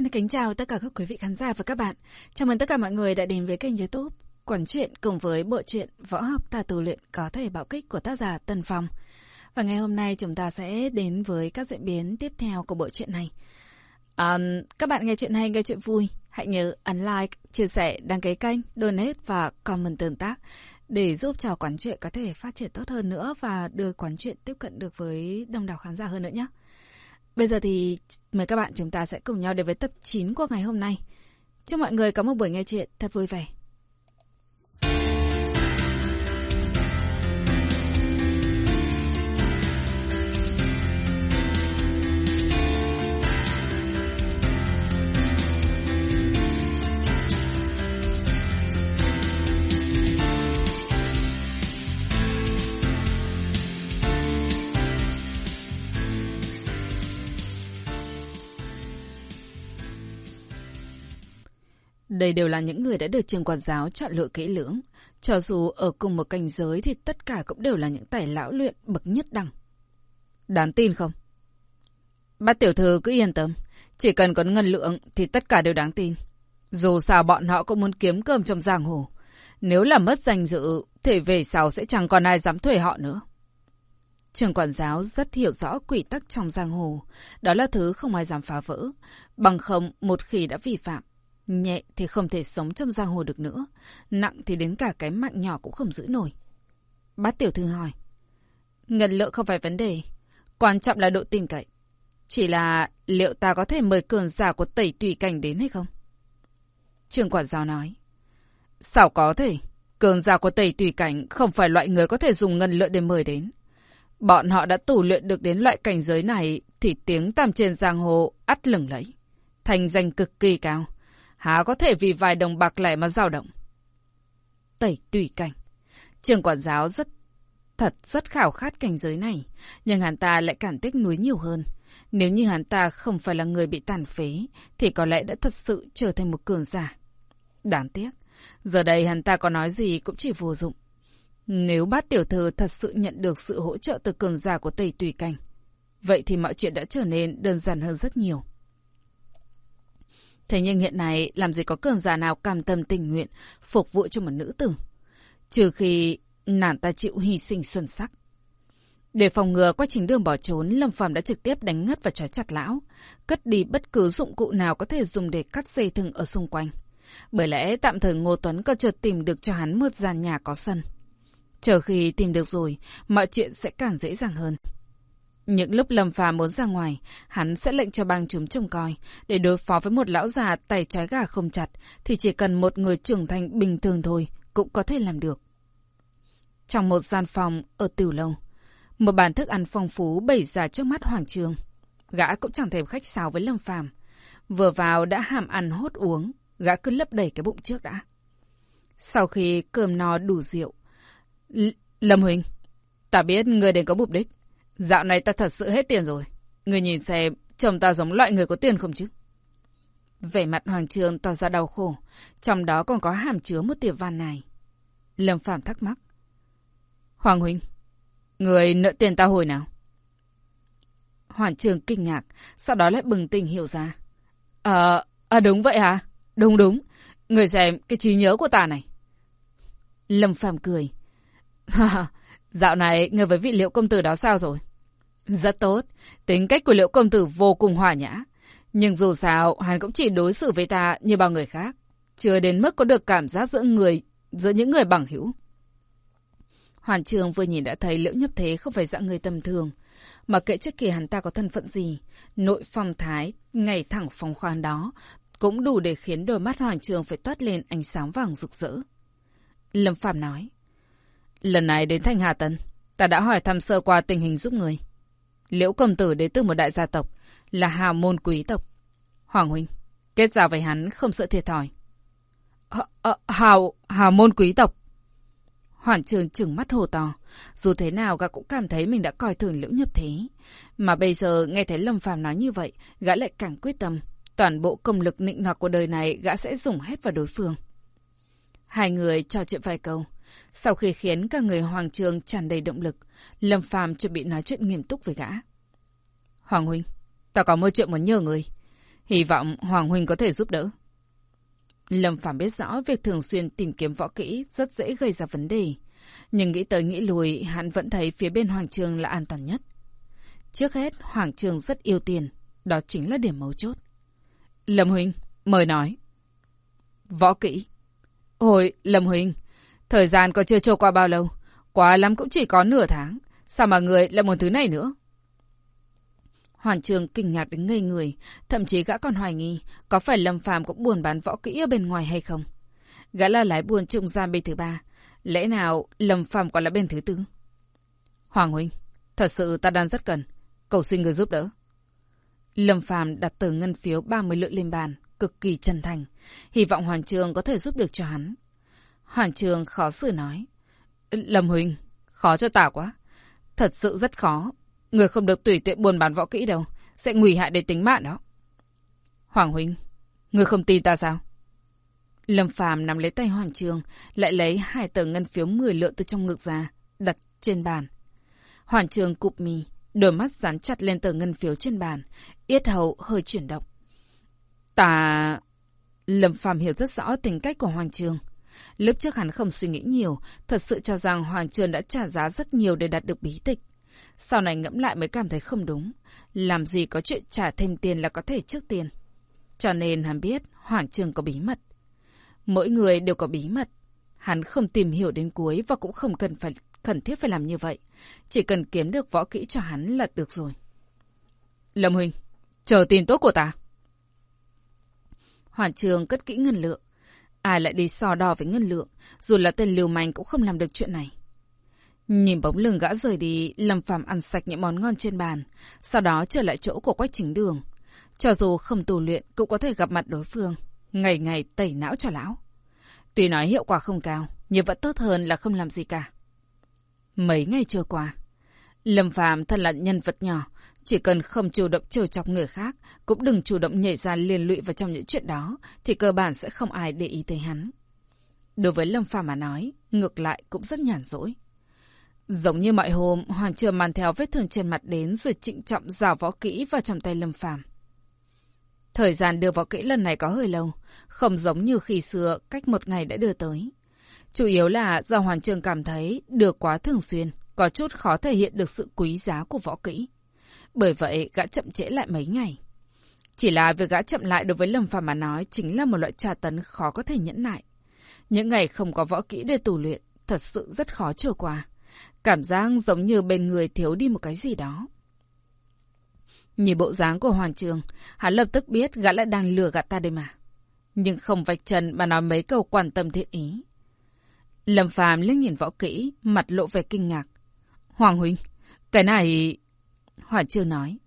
Xin kính chào tất cả các quý vị khán giả và các bạn. Chào mừng tất cả mọi người đã đến với kênh youtube Quản truyện cùng với bộ truyện Võ học tà tu luyện có thể bạo kích của tác giả Tần Phong. Và ngày hôm nay chúng ta sẽ đến với các diễn biến tiếp theo của bộ truyện này. À, các bạn nghe chuyện hay, nghe chuyện vui, hãy nhớ ấn like, chia sẻ, đăng ký kênh, donate và comment tương tác để giúp cho quán truyện có thể phát triển tốt hơn nữa và đưa quán truyện tiếp cận được với đông đảo khán giả hơn nữa nhé. Bây giờ thì mời các bạn chúng ta sẽ cùng nhau đến với tập 9 của ngày hôm nay. Chúc mọi người có một buổi nghe chuyện thật vui vẻ. Đây đều là những người đã được trường quản giáo chọn lựa kỹ lưỡng. Cho dù ở cùng một cảnh giới thì tất cả cũng đều là những tài lão luyện bậc nhất đẳng. Đáng tin không? Bác tiểu thư cứ yên tâm. Chỉ cần có ngân lượng thì tất cả đều đáng tin. Dù sao bọn họ cũng muốn kiếm cơm trong giang hồ. Nếu là mất danh dự thì về sau sẽ chẳng còn ai dám thuê họ nữa. Trường quản giáo rất hiểu rõ quy tắc trong giang hồ. Đó là thứ không ai dám phá vỡ. Bằng không, một khi đã vi phạm, Nhẹ thì không thể sống trong giang hồ được nữa. Nặng thì đến cả cái mạng nhỏ cũng không giữ nổi. Bát tiểu thư hỏi. Ngân lượng không phải vấn đề. Quan trọng là độ tin cậy. Chỉ là liệu ta có thể mời cường giả của tẩy tùy cảnh đến hay không? Trường quản giáo nói. Sao có thể? Cường giả của tẩy tùy cảnh không phải loại người có thể dùng ngân lượng để mời đến. Bọn họ đã tù luyện được đến loại cảnh giới này thì tiếng tàm trên giang hồ ắt lừng lẫy, Thành danh cực kỳ cao. Há có thể vì vài đồng bạc lẻ mà dao động. Tẩy tùy cảnh. Trường quản giáo rất thật rất khảo khát cảnh giới này, nhưng hắn ta lại cảm tiếc núi nhiều hơn. Nếu như hắn ta không phải là người bị tàn phế, thì có lẽ đã thật sự trở thành một cường giả. Đáng tiếc, giờ đây hắn ta có nói gì cũng chỉ vô dụng. Nếu bát tiểu thư thật sự nhận được sự hỗ trợ từ cường giả của Tây Tùy Cảnh, vậy thì mọi chuyện đã trở nên đơn giản hơn rất nhiều. Thế nhưng hiện nay làm gì có cường giả nào cam tâm tình nguyện phục vụ cho một nữ tử. Trừ khi nàng ta chịu hy sinh xuân sắc. Để phòng ngừa quá trình đường bỏ trốn, Lâm Phàm đã trực tiếp đánh ngất và trói chặt lão, cất đi bất cứ dụng cụ nào có thể dùng để cắt dây thừng ở xung quanh. Bởi lẽ tạm thời Ngô Tuấn có chợt tìm được cho hắn một gian nhà có sân. Chờ khi tìm được rồi, mọi chuyện sẽ càng dễ dàng hơn. Những lúc Lâm Phàm muốn ra ngoài, hắn sẽ lệnh cho bang chúng trông coi. Để đối phó với một lão già tay trái gà không chặt, thì chỉ cần một người trưởng thành bình thường thôi, cũng có thể làm được. Trong một gian phòng ở tiểu lâu, một bàn thức ăn phong phú bày ra trước mắt Hoàng Trương. Gã cũng chẳng thèm khách sáo với Lâm Phàm Vừa vào đã hàm ăn hốt uống, gã cứ lấp đầy cái bụng trước đã. Sau khi cơm no đủ rượu, L Lâm Huỳnh, ta biết người đến có mục đích. Dạo này ta thật sự hết tiền rồi. Người nhìn xem, chồng ta giống loại người có tiền không chứ? Vẻ mặt Hoàng Trường tỏ ra đau khổ, trong đó còn có hàm chứa một tiệp van này. Lâm Phạm thắc mắc. Hoàng Huynh, người nợ tiền ta hồi nào? Hoàng Trường kinh ngạc, sau đó lại bừng tỉnh hiểu ra. Ờ, à, đúng vậy hả? Đúng đúng, người xem cái trí nhớ của ta này. Lâm Phạm cười. Dạo này, người với vị liệu công tử đó sao rồi? Rất tốt, tính cách của liệu công tử vô cùng hòa nhã. Nhưng dù sao, hắn cũng chỉ đối xử với ta như bao người khác. Chưa đến mức có được cảm giác giữa người, giữa những người bằng hữu. Hoàn trường vừa nhìn đã thấy liễu nhấp thế không phải dạng người tầm thường. Mà kệ trước kia hắn ta có thân phận gì, nội phong thái, ngày thẳng phong khoan đó, cũng đủ để khiến đôi mắt hoàn Trường phải toát lên ánh sáng vàng rực rỡ. Lâm Phạm nói, Lần này đến Thanh Hà Tân, ta đã hỏi thăm sơ qua tình hình giúp người. Liễu công tử đến từ một đại gia tộc, là hào môn quý tộc. Hoàng huynh, kết giao với hắn không sợ thiệt thòi. Ờ, ờ, H hào, hào môn quý tộc. Hoàn trường trừng mắt hồ to. Dù thế nào gã cũng cảm thấy mình đã coi thường liễu nhập thế. Mà bây giờ nghe thấy Lâm Phàm nói như vậy, gã lại càng quyết tâm. Toàn bộ công lực nịnh nọt của đời này gã sẽ dùng hết vào đối phương. Hai người trò chuyện vài câu. Sau khi khiến cả người Hoàng Trường tràn đầy động lực, Lâm Phàm chuẩn bị nói chuyện nghiêm túc với gã. Hoàng Huynh, ta có một chuyện muốn nhờ người. Hy vọng Hoàng Huynh có thể giúp đỡ. Lâm Phàm biết rõ việc thường xuyên tìm kiếm võ kỹ rất dễ gây ra vấn đề. Nhưng nghĩ tới nghĩ lùi, hắn vẫn thấy phía bên Hoàng Trường là an toàn nhất. Trước hết, Hoàng Trường rất yêu tiền. Đó chính là điểm mấu chốt. Lâm Huynh, mời nói. Võ kỹ. Ôi, Lâm Huynh, thời gian còn chưa trôi qua bao lâu. Quá lắm cũng chỉ có nửa tháng. Sao mà người lại muốn thứ này nữa? Hoàn Trường kinh ngạc đến ngây người, thậm chí gã còn hoài nghi có phải Lâm Phàm cũng buồn bán võ kỹ ở bên ngoài hay không. Gã là lái buồn trung gian bên thứ ba, lẽ nào Lâm Phàm còn là bên thứ tư? Hoàng huynh, thật sự ta đang rất cần, cầu xin người giúp đỡ. Lâm Phàm đặt tờ ngân phiếu 30 lượng lên bàn, cực kỳ chân thành, hy vọng Hoàng Trường có thể giúp được cho hắn. Hoàng Trường khó xử nói, Lâm huynh, khó cho tả quá, thật sự rất khó, Người không được tùy tiện buôn bán võ kỹ đâu. Sẽ nguy hại đến tính mạng đó. Hoàng Huynh, người không tin ta sao? Lâm Phàm nắm lấy tay Hoàng Trường, lại lấy hai tờ ngân phiếu 10 lượng từ trong ngực ra, đặt trên bàn. Hoàng Trường cụp mì, đôi mắt dán chặt lên tờ ngân phiếu trên bàn, yết hầu hơi chuyển động. Ta... Lâm Phàm hiểu rất rõ tính cách của Hoàng Trường. Lúc trước hắn không suy nghĩ nhiều, thật sự cho rằng Hoàng Trường đã trả giá rất nhiều để đạt được bí tịch. Sau này ngẫm lại mới cảm thấy không đúng. Làm gì có chuyện trả thêm tiền là có thể trước tiền. Cho nên hắn biết Hoàng Trường có bí mật. Mỗi người đều có bí mật. Hắn không tìm hiểu đến cuối và cũng không cần phải cần thiết phải làm như vậy. Chỉ cần kiếm được võ kỹ cho hắn là được rồi. Lâm Huynh, chờ tin tốt của ta. Hoàn Trường cất kỹ ngân lượng. Ai lại đi so đo với ngân lượng, dù là tên liều manh cũng không làm được chuyện này. Nhìn bóng lưng gã rời đi, Lâm Phàm ăn sạch những món ngon trên bàn, sau đó trở lại chỗ của Quách Chính Đường. Cho dù không tù luyện cũng có thể gặp mặt đối phương, ngày ngày tẩy não cho lão. Tuy nói hiệu quả không cao, nhưng vẫn tốt hơn là không làm gì cả. Mấy ngày trôi qua, Lâm Phàm thân là nhân vật nhỏ, chỉ cần không chủ động trêu chọc người khác, cũng đừng chủ động nhảy ra liên lụy vào trong những chuyện đó, thì cơ bản sẽ không ai để ý tới hắn. Đối với Lâm Phàm mà nói, ngược lại cũng rất nhàn rỗi. Giống như mọi hôm, Hoàng Trường mang theo vết thương trên mặt đến rồi trịnh trọng rào võ kỹ vào trong tay Lâm Phàm. Thời gian đưa võ kỹ lần này có hơi lâu, không giống như khi xưa cách một ngày đã đưa tới. Chủ yếu là do Hoàng Trường cảm thấy đưa quá thường xuyên, có chút khó thể hiện được sự quý giá của võ kỹ. Bởi vậy gã chậm trễ lại mấy ngày. Chỉ là việc gã chậm lại đối với Lâm Phàm mà nói chính là một loại tra tấn khó có thể nhẫn nại. Những ngày không có võ kỹ để tù luyện, thật sự rất khó trôi qua. Cảm giác giống như bên người thiếu đi một cái gì đó. Nhìn bộ dáng của Hoàng Trường, hắn lập tức biết gã lại đang lừa gạt ta đây mà. Nhưng không vạch trần mà nói mấy câu quan tâm thiện ý. Lâm Phàm liếc nhìn võ kỹ, mặt lộ vẻ kinh ngạc. Hoàng Huynh, cái này... Hoàng chưa nói.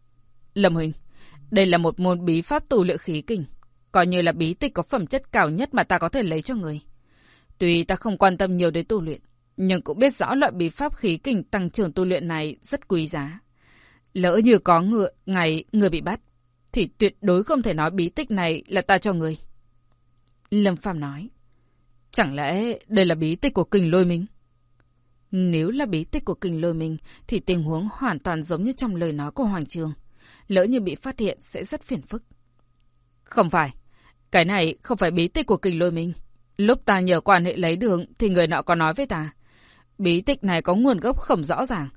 Lâm Huynh, đây là một môn bí pháp tù luyện khí kình. Coi như là bí tịch có phẩm chất cao nhất mà ta có thể lấy cho người. Tuy ta không quan tâm nhiều đến tu luyện, nhưng cũng biết rõ loại bí pháp khí kình tăng trưởng tu luyện này rất quý giá. Lỡ như có ngựa, ngày người bị bắt, thì tuyệt đối không thể nói bí tích này là ta cho người. Lâm Phàm nói, chẳng lẽ đây là bí tích của kình lôi minh? Nếu là bí tích của kình lôi mình thì tình huống hoàn toàn giống như trong lời nói của Hoàng Trường. Lỡ như bị phát hiện sẽ rất phiền phức. Không phải, cái này không phải bí tích của kình lôi mình Lúc ta nhờ quan hệ lấy đường thì người nọ có nói với ta. Bí tịch này có nguồn gốc không rõ ràng.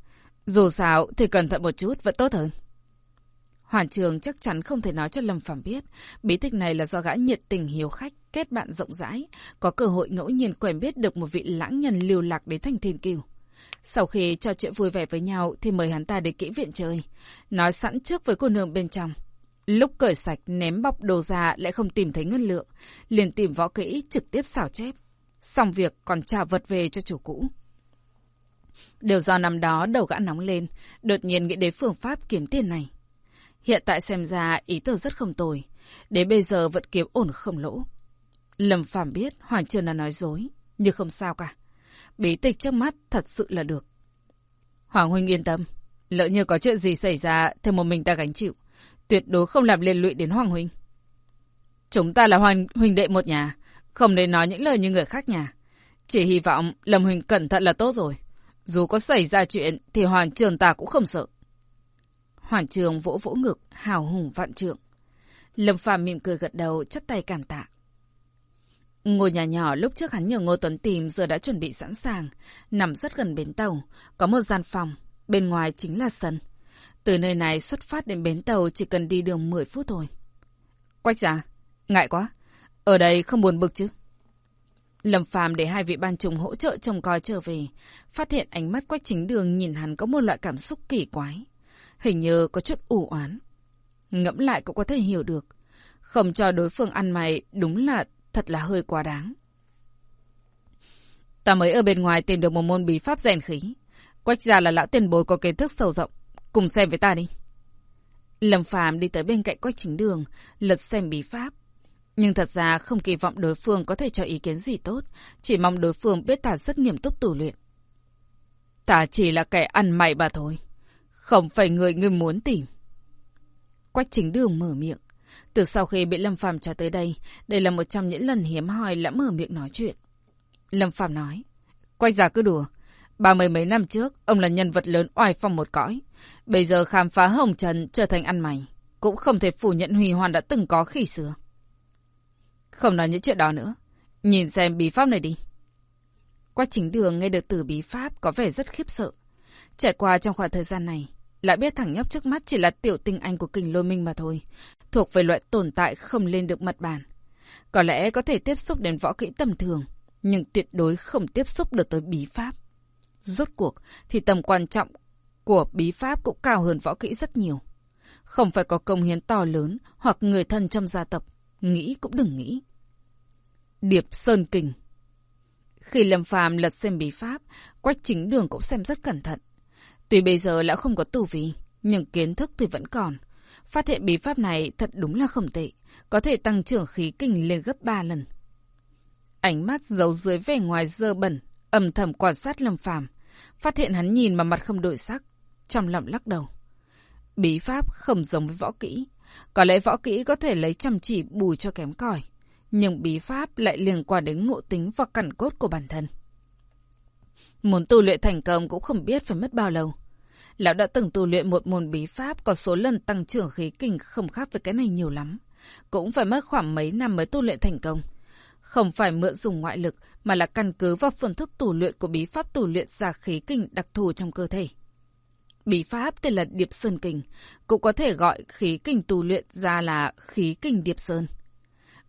Dù sao thì cẩn thận một chút vẫn tốt hơn. Hoàn trường chắc chắn không thể nói cho Lâm Phàm biết. Bí tích này là do gã nhiệt tình hiếu khách, kết bạn rộng rãi, có cơ hội ngẫu nhiên quen biết được một vị lãng nhân lưu lạc đến thành thiên kiều. Sau khi trò chuyện vui vẻ với nhau thì mời hắn ta đến kỹ viện chơi. Nói sẵn trước với cô nương bên trong. Lúc cởi sạch ném bọc đồ ra lại không tìm thấy ngân lượng. Liền tìm võ kỹ trực tiếp xảo chép. Xong việc còn trả vật về cho chủ cũ. Điều do năm đó đầu gã nóng lên, đột nhiên nghĩ đến phương pháp kiếm tiền này. Hiện tại xem ra ý tưởng rất không tồi, đến bây giờ vẫn kiếm ổn không lỗ. Lâm Phàm biết Hoàng Trần là nói dối, nhưng không sao cả. Bí tịch trước mắt thật sự là được. Hoàng Huynh yên tâm, lỡ như có chuyện gì xảy ra thì một mình ta gánh chịu, tuyệt đối không làm liên lụy đến Hoàng Huynh. Chúng ta là Hoàng Huynh đệ một nhà, không nên nói những lời như người khác nhà. Chỉ hy vọng Lâm Huynh cẩn thận là tốt rồi. Dù có xảy ra chuyện thì Hoàng Trường ta cũng không sợ. Hoàng Trường vỗ vỗ ngực, hào hùng vạn trượng. Lâm Phàm mỉm cười gật đầu, chắp tay cảm tạ. Ngôi nhà nhỏ lúc trước hắn nhờ Ngô Tuấn tìm giờ đã chuẩn bị sẵn sàng, nằm rất gần bến tàu, có một gian phòng, bên ngoài chính là sân. Từ nơi này xuất phát đến bến tàu chỉ cần đi đường 10 phút thôi. Quách giả, ngại quá, ở đây không buồn bực chứ. Lâm Phàm để hai vị ban trùng hỗ trợ trông coi trở về, phát hiện ánh mắt Quách Chính Đường nhìn hắn có một loại cảm xúc kỳ quái, hình như có chút ủ oán. Ngẫm lại cũng có thể hiểu được, không cho đối phương ăn mày đúng là thật là hơi quá đáng. Ta mới ở bên ngoài tìm được một môn bí pháp rèn khí. Quách ra là lão tiền bối có kiến thức sâu rộng. Cùng xem với ta đi. Lâm Phàm đi tới bên cạnh Quách Chính Đường, lật xem bí pháp. Nhưng thật ra không kỳ vọng đối phương có thể cho ý kiến gì tốt, chỉ mong đối phương biết ta rất nghiêm túc tù luyện. Ta chỉ là kẻ ăn mày bà thôi, không phải người ngươi muốn tìm. Quách Chính Đường mở miệng. Từ sau khi bị Lâm Phàm cho tới đây, đây là một trong những lần hiếm hoi lã mở miệng nói chuyện. Lâm Phàm nói, quay già cứ đùa. Ba mươi mấy năm trước, ông là nhân vật lớn oai phong một cõi. Bây giờ khám phá Hồng Trần trở thành ăn mày. Cũng không thể phủ nhận Huy Hoàn đã từng có khi xưa. Không nói những chuyện đó nữa. Nhìn xem bí pháp này đi. Qua chính đường nghe được từ bí pháp có vẻ rất khiếp sợ. Trải qua trong khoảng thời gian này, lại biết thằng nhóc trước mắt chỉ là tiểu tinh anh của kình lôi minh mà thôi thuộc về loại tồn tại không lên được mặt bàn. Có lẽ có thể tiếp xúc đến võ kỹ tầm thường, nhưng tuyệt đối không tiếp xúc được tới bí pháp. Rốt cuộc thì tầm quan trọng của bí pháp cũng cao hơn võ kỹ rất nhiều. Không phải có công hiến to lớn hoặc người thân trong gia tộc, nghĩ cũng đừng nghĩ. Điệp Sơn Kình Khi Lâm Phàm lật xem bí pháp, Quách chính đường cũng xem rất cẩn thận. Tuy bây giờ lão không có tù vi, nhưng kiến thức thì vẫn còn. Phát hiện bí pháp này thật đúng là không tệ, có thể tăng trưởng khí kinh lên gấp 3 lần. Ánh mắt giấu dưới vẻ ngoài dơ bẩn, âm thầm quan sát Lâm Phàm, phát hiện hắn nhìn mà mặt không đổi sắc, trong lòng lắc đầu. Bí pháp không giống với võ kỹ, có lẽ võ kỹ có thể lấy chăm chỉ bù cho kém cỏi, nhưng bí pháp lại liên quan đến ngộ tính và cẩn cốt của bản thân. Muốn tu luyện thành công cũng không biết phải mất bao lâu. Lão đã từng tu luyện một môn bí pháp có số lần tăng trưởng khí kinh không khác với cái này nhiều lắm. Cũng phải mất khoảng mấy năm mới tu luyện thành công. Không phải mượn dùng ngoại lực mà là căn cứ vào phương thức tu luyện của bí pháp tu luyện ra khí kinh đặc thù trong cơ thể. Bí pháp tên là Điệp Sơn Kinh, cũng có thể gọi khí kinh tu luyện ra là khí kinh Điệp Sơn.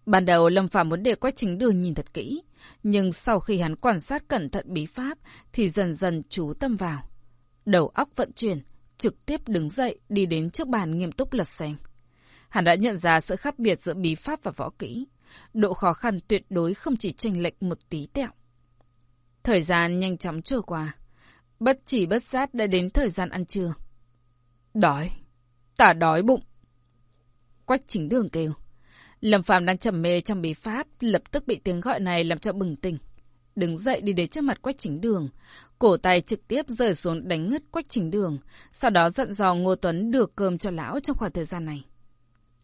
Ban đầu Lâm Phàm muốn để Quách Chính đường nhìn thật kỹ, nhưng sau khi hắn quan sát cẩn thận bí pháp thì dần dần chú tâm vào đầu óc vận chuyển, trực tiếp đứng dậy đi đến trước bàn nghiêm túc lật xem. Hắn đã nhận ra sự khác biệt giữa bí pháp và võ kỹ. Độ khó khăn tuyệt đối không chỉ chênh lệch một tí tẹo. Thời gian nhanh chóng trôi qua. Bất chỉ bất giác đã đến thời gian ăn trưa. Đói. Tả đói bụng. Quách chính đường kêu. Lâm Phạm đang trầm mê trong bí pháp, lập tức bị tiếng gọi này làm cho bừng tỉnh. Đứng dậy đi đến trước mặt Quách chính đường, Cổ tay trực tiếp rơi xuống đánh ngất quách Chính đường, sau đó dặn dò Ngô Tuấn đưa cơm cho lão trong khoảng thời gian này.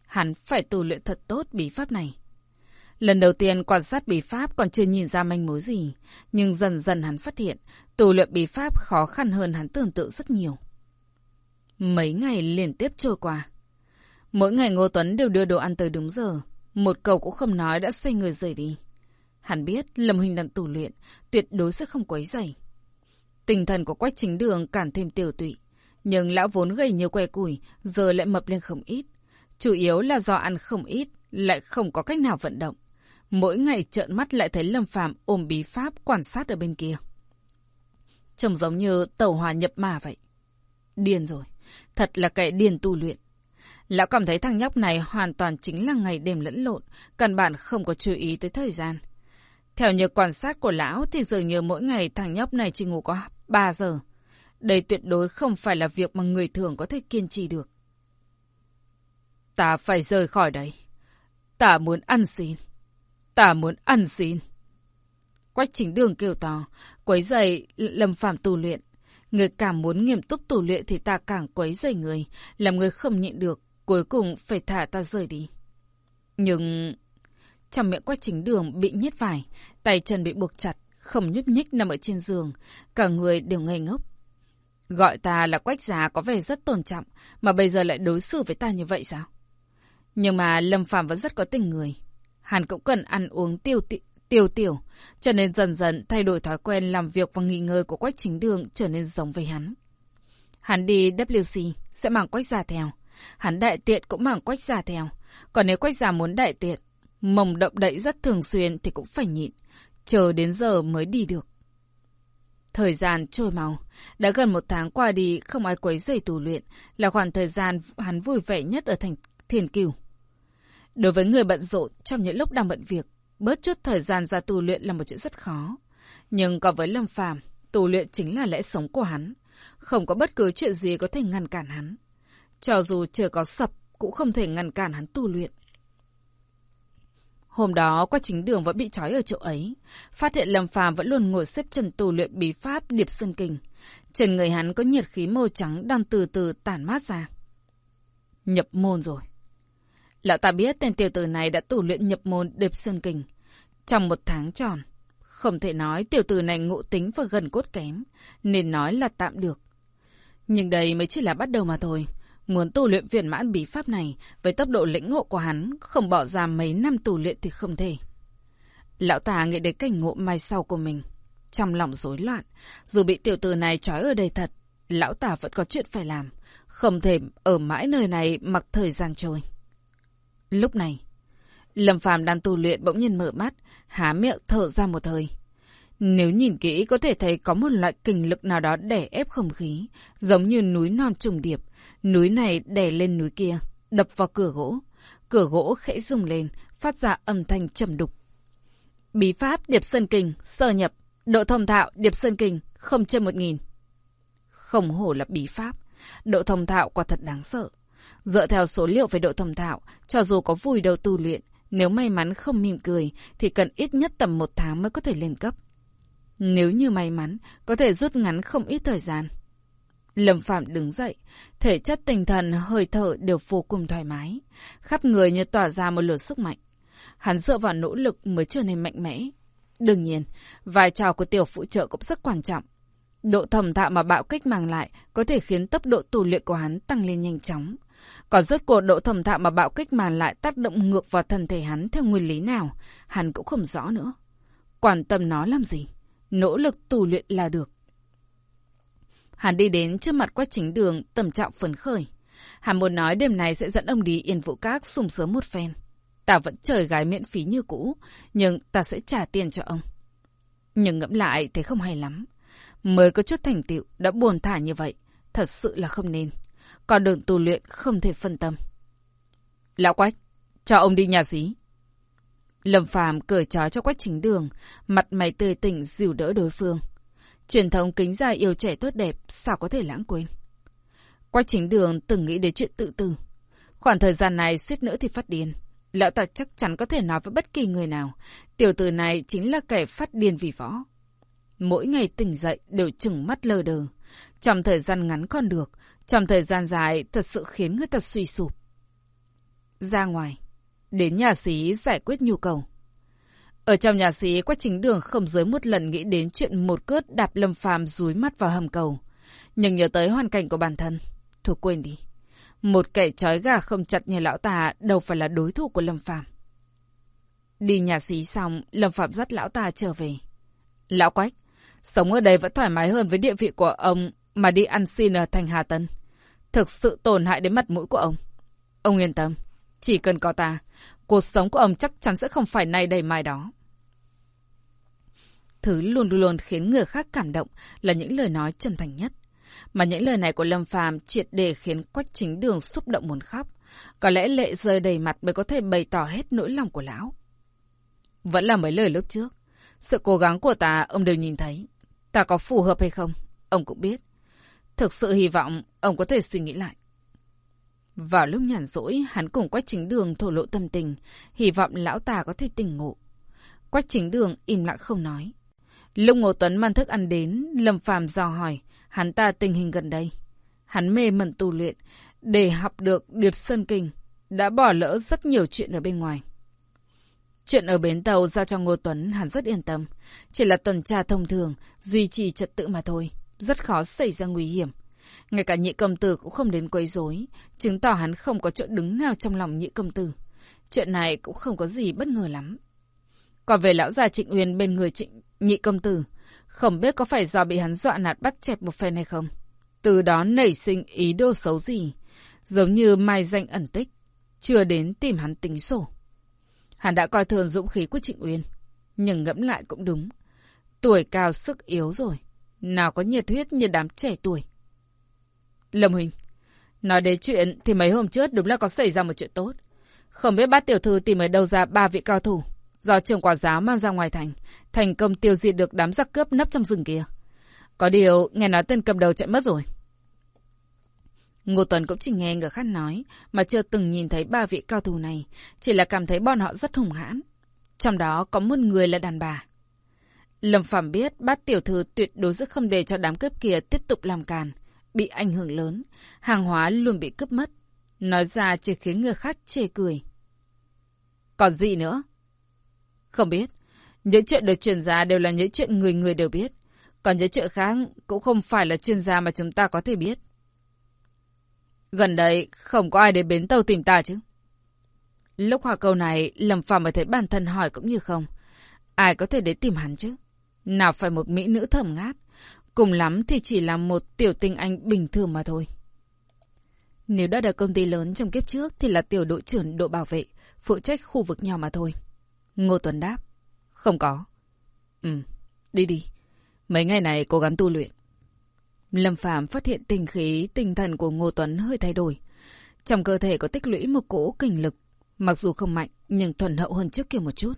Hắn phải tu luyện thật tốt bí pháp này. Lần đầu tiên quan sát bí pháp còn chưa nhìn ra manh mối gì, nhưng dần dần hắn phát hiện tu luyện bí pháp khó khăn hơn hắn tưởng tượng rất nhiều. Mấy ngày liên tiếp trôi qua. Mỗi ngày Ngô Tuấn đều đưa đồ ăn tới đúng giờ, một câu cũng không nói đã xoay người rời đi. Hắn biết Lâm Huynh đang tù luyện, tuyệt đối sẽ không quấy rầy. Tinh thần của quách chính đường càng thêm tiểu tụy. Nhưng lão vốn gầy nhiều que củi, giờ lại mập lên không ít. Chủ yếu là do ăn không ít, lại không có cách nào vận động. Mỗi ngày trợn mắt lại thấy Lâm Phàm ôm bí pháp quan sát ở bên kia. Trông giống như tàu hòa nhập mà vậy. Điên rồi. Thật là kẻ điên tu luyện. Lão cảm thấy thằng nhóc này hoàn toàn chính là ngày đêm lẫn lộn, căn bản không có chú ý tới thời gian. Theo như quan sát của lão thì dường như mỗi ngày thằng nhóc này chỉ ngủ có 3 giờ. Đây tuyệt đối không phải là việc mà người thường có thể kiên trì được. Ta phải rời khỏi đây. Ta muốn ăn xin. Ta muốn ăn xin. Quách chính đường kêu to, quấy dày lâm phạm tu luyện. Người càng muốn nghiêm túc tu luyện thì ta càng quấy dày người, làm người không nhịn được, cuối cùng phải thả ta rời đi. Nhưng... Trong miệng quách chính đường bị nhét vải, tay chân bị buộc chặt, không nhúc nhích nằm ở trên giường, cả người đều ngây ngốc. Gọi ta là quách già có vẻ rất tôn trọng, mà bây giờ lại đối xử với ta như vậy sao? Nhưng mà Lâm Phàm vẫn rất có tình người. Hắn cũng cần ăn uống tiêu tiêu, tiêu tiểu, cho nên dần dần thay đổi thói quen làm việc và nghỉ ngơi của Quách Chính Đường trở nên giống với hắn. Hắn đi WC sẽ mang Quách già theo. Hắn đại tiện cũng mảng Quách già theo. Còn nếu Quách già muốn đại tiện, mồng động đậy rất thường xuyên thì cũng phải nhịn. Chờ đến giờ mới đi được. Thời gian trôi mau. Đã gần một tháng qua đi, không ai quấy rầy tù luyện, là khoảng thời gian hắn vui vẻ nhất ở thành thiền cửu. Đối với người bận rộn trong những lúc đang bận việc, bớt chút thời gian ra tu luyện là một chuyện rất khó. Nhưng còn với Lâm Phàm, tu luyện chính là lẽ sống của hắn. Không có bất cứ chuyện gì có thể ngăn cản hắn. Cho dù trời có sập, cũng không thể ngăn cản hắn tu luyện. Hôm đó, qua chính đường vẫn bị trói ở chỗ ấy. Phát hiện Lâm Phàm vẫn luôn ngồi xếp chân tu luyện bí pháp Điệp Sơn Kinh. Trên người hắn có nhiệt khí màu trắng đang từ từ tản mát ra. Nhập môn rồi. Lão ta biết tên tiểu tử này đã tu luyện nhập môn Điệp Sơn Kinh. Trong một tháng tròn. Không thể nói tiểu tử này ngộ tính và gần cốt kém. Nên nói là tạm được. Nhưng đây mới chỉ là bắt đầu mà thôi. Muốn tu luyện viên mãn bí pháp này, với tốc độ lĩnh ngộ của hắn, không bỏ ra mấy năm tu luyện thì không thể. Lão tà nghĩ đến cảnh ngộ mai sau của mình. Trong lòng rối loạn, dù bị tiểu tử này trói ở đây thật, lão tà vẫn có chuyện phải làm. Không thể ở mãi nơi này mặc thời gian trôi. Lúc này, Lâm Phàm đang tu luyện bỗng nhiên mở mắt, há miệng thở ra một hơi. Nếu nhìn kỹ có thể thấy có một loại kình lực nào đó đè ép không khí, giống như núi non trùng điệp, Núi này đè lên núi kia, đập vào cửa gỗ. Cửa gỗ khẽ rung lên, phát ra âm thanh trầm đục. Bí pháp Điệp Sơn Kình, sơ nhập, độ thông thạo Điệp Sơn Kình, không trên một nghìn. Không hổ là bí pháp, độ thông thạo quả thật đáng sợ. Dựa theo số liệu về độ thông thạo, cho dù có vùi đầu tu luyện, nếu may mắn không mỉm cười, thì cần ít nhất tầm một tháng mới có thể lên cấp. Nếu như may mắn, có thể rút ngắn không ít thời gian. Lâm Phạm đứng dậy, thể chất tinh thần, hơi thở đều vô cùng thoải mái. Khắp người như tỏa ra một luồng sức mạnh. Hắn dựa vào nỗ lực mới trở nên mạnh mẽ. Đương nhiên, vai trò của tiểu phụ trợ cũng rất quan trọng. Độ thầm thạo mà bạo kích mang lại có thể khiến tốc độ tu luyện của hắn tăng lên nhanh chóng. Còn rốt cuộc độ thầm thạo mà bạo kích mang lại tác động ngược vào thân thể hắn theo nguyên lý nào, hắn cũng không rõ nữa. Quan tâm nó làm gì? Nỗ lực tu luyện là được. Hắn đi đến trước mặt quách chính đường, tầm trọng phấn khởi. Hắn muốn nói đêm này sẽ dẫn ông đi yên vũ các sùng sướng một phen. Ta vẫn trời gái miễn phí như cũ, nhưng ta sẽ trả tiền cho ông. Nhưng ngẫm lại thấy không hay lắm. Mới có chút thành tựu đã buồn thả như vậy, thật sự là không nên. Còn đường tu luyện không thể phân tâm. Lão Quách, cho ông đi nhà xí. Lâm Phàm cởi trói cho Quách chính đường, mặt mày tươi tỉnh dìu đỡ đối phương. Truyền thống kính già yêu trẻ tốt đẹp, sao có thể lãng quên. Quách chính đường từng nghĩ đến chuyện tự tử. Khoảng thời gian này suýt nữa thì phát điên. Lão ta chắc chắn có thể nói với bất kỳ người nào. Tiểu tử này chính là kẻ phát điên vì võ. Mỗi ngày tỉnh dậy đều chừng mắt lờ đờ. Trong thời gian ngắn còn được. Trong thời gian dài thật sự khiến người ta suy sụp. Ra ngoài. Đến nhà xí giải quyết nhu cầu. Ở trong nhà sĩ, Quách Chính Đường không dưới một lần nghĩ đến chuyện một cướp đạp Lâm Phàm rúi mắt vào hầm cầu. Nhưng nhớ tới hoàn cảnh của bản thân. thuộc quên đi. Một kẻ trói gà không chặt như lão ta đâu phải là đối thủ của Lâm Phàm. Đi nhà sĩ xong, Lâm Phạm dắt lão ta trở về. Lão Quách, sống ở đây vẫn thoải mái hơn với địa vị của ông mà đi ăn xin ở thành Hà Tân. Thực sự tổn hại đến mặt mũi của ông. Ông yên tâm, chỉ cần có ta, cuộc sống của ông chắc chắn sẽ không phải nay đầy mai đó. Thứ luôn luôn khiến người khác cảm động là những lời nói chân thành nhất. Mà những lời này của Lâm Phàm triệt để khiến Quách Chính Đường xúc động muốn khóc. Có lẽ lệ rơi đầy mặt mới có thể bày tỏ hết nỗi lòng của lão. Vẫn là mấy lời lúc trước. Sự cố gắng của ta ông đều nhìn thấy. Ta có phù hợp hay không, ông cũng biết. Thực sự hy vọng ông có thể suy nghĩ lại. Vào lúc nhàn rỗi, hắn cùng Quách Chính Đường thổ lộ tâm tình, hy vọng lão tà có thể tỉnh ngộ. Quách Chính Đường im lặng không nói. Lúc Ngô Tuấn mang thức ăn đến, Lâm Phàm dò hỏi, hắn ta tình hình gần đây. Hắn mê mẩn tu luyện, để học được Điệp Sơn Kinh, đã bỏ lỡ rất nhiều chuyện ở bên ngoài. Chuyện ở bến tàu giao cho Ngô Tuấn hắn rất yên tâm. Chỉ là tuần tra thông thường, duy trì trật tự mà thôi. Rất khó xảy ra nguy hiểm. Ngay cả nhị công tử cũng không đến quấy rối, chứng tỏ hắn không có chỗ đứng nào trong lòng nhị công tử. Chuyện này cũng không có gì bất ngờ lắm. Còn về lão già Trịnh Uyên bên người Trịnh nhị công tử, không biết có phải do bị hắn dọa nạt bắt chẹp một phen hay không. Từ đó nảy sinh ý đồ xấu gì, giống như mai danh ẩn tích, chưa đến tìm hắn tính sổ. Hắn đã coi thường dũng khí của Trịnh Uyên, nhưng ngẫm lại cũng đúng. Tuổi cao sức yếu rồi, nào có nhiệt huyết như đám trẻ tuổi. Lâm Huỳnh, nói đến chuyện thì mấy hôm trước đúng là có xảy ra một chuyện tốt. Không biết bát tiểu thư tìm ở đâu ra ba vị cao thủ, do trường quả giáo mang ra ngoài thành, thành công tiêu diệt được đám giặc cướp nấp trong rừng kia. Có điều, nghe nói tên cầm đầu chạy mất rồi. Ngô Tuấn cũng chỉ nghe người khác nói, mà chưa từng nhìn thấy ba vị cao thủ này, chỉ là cảm thấy bọn họ rất hùng hãn. Trong đó có một người là đàn bà. Lâm Phạm biết bát tiểu thư tuyệt đối sẽ không để cho đám cướp kia tiếp tục làm càn, bị ảnh hưởng lớn, hàng hóa luôn bị cướp mất. Nói ra chỉ khiến người khác chê cười. Còn gì nữa? Không biết. Những chuyện được truyền ra đều là những chuyện người người đều biết. Còn những chuyện khác cũng không phải là chuyên gia mà chúng ta có thể biết. Gần đây không có ai đến bến tàu tìm ta chứ. Lúc hòa câu này, Lâm Phàm mới thấy bản thân hỏi cũng như không. Ai có thể đến tìm hắn chứ? Nào phải một mỹ nữ thầm ngát. Cùng lắm thì chỉ là một tiểu tinh anh bình thường mà thôi. Nếu đã được công ty lớn trong kiếp trước thì là tiểu đội trưởng đội bảo vệ, phụ trách khu vực nhỏ mà thôi. Ngô Tuấn đáp. Không có. Ừ, đi đi. Mấy ngày này cố gắng tu luyện. Lâm Phạm phát hiện tình khí, tinh thần của Ngô Tuấn hơi thay đổi. Trong cơ thể có tích lũy một cỗ kinh lực. Mặc dù không mạnh, nhưng thuần hậu hơn trước kia một chút.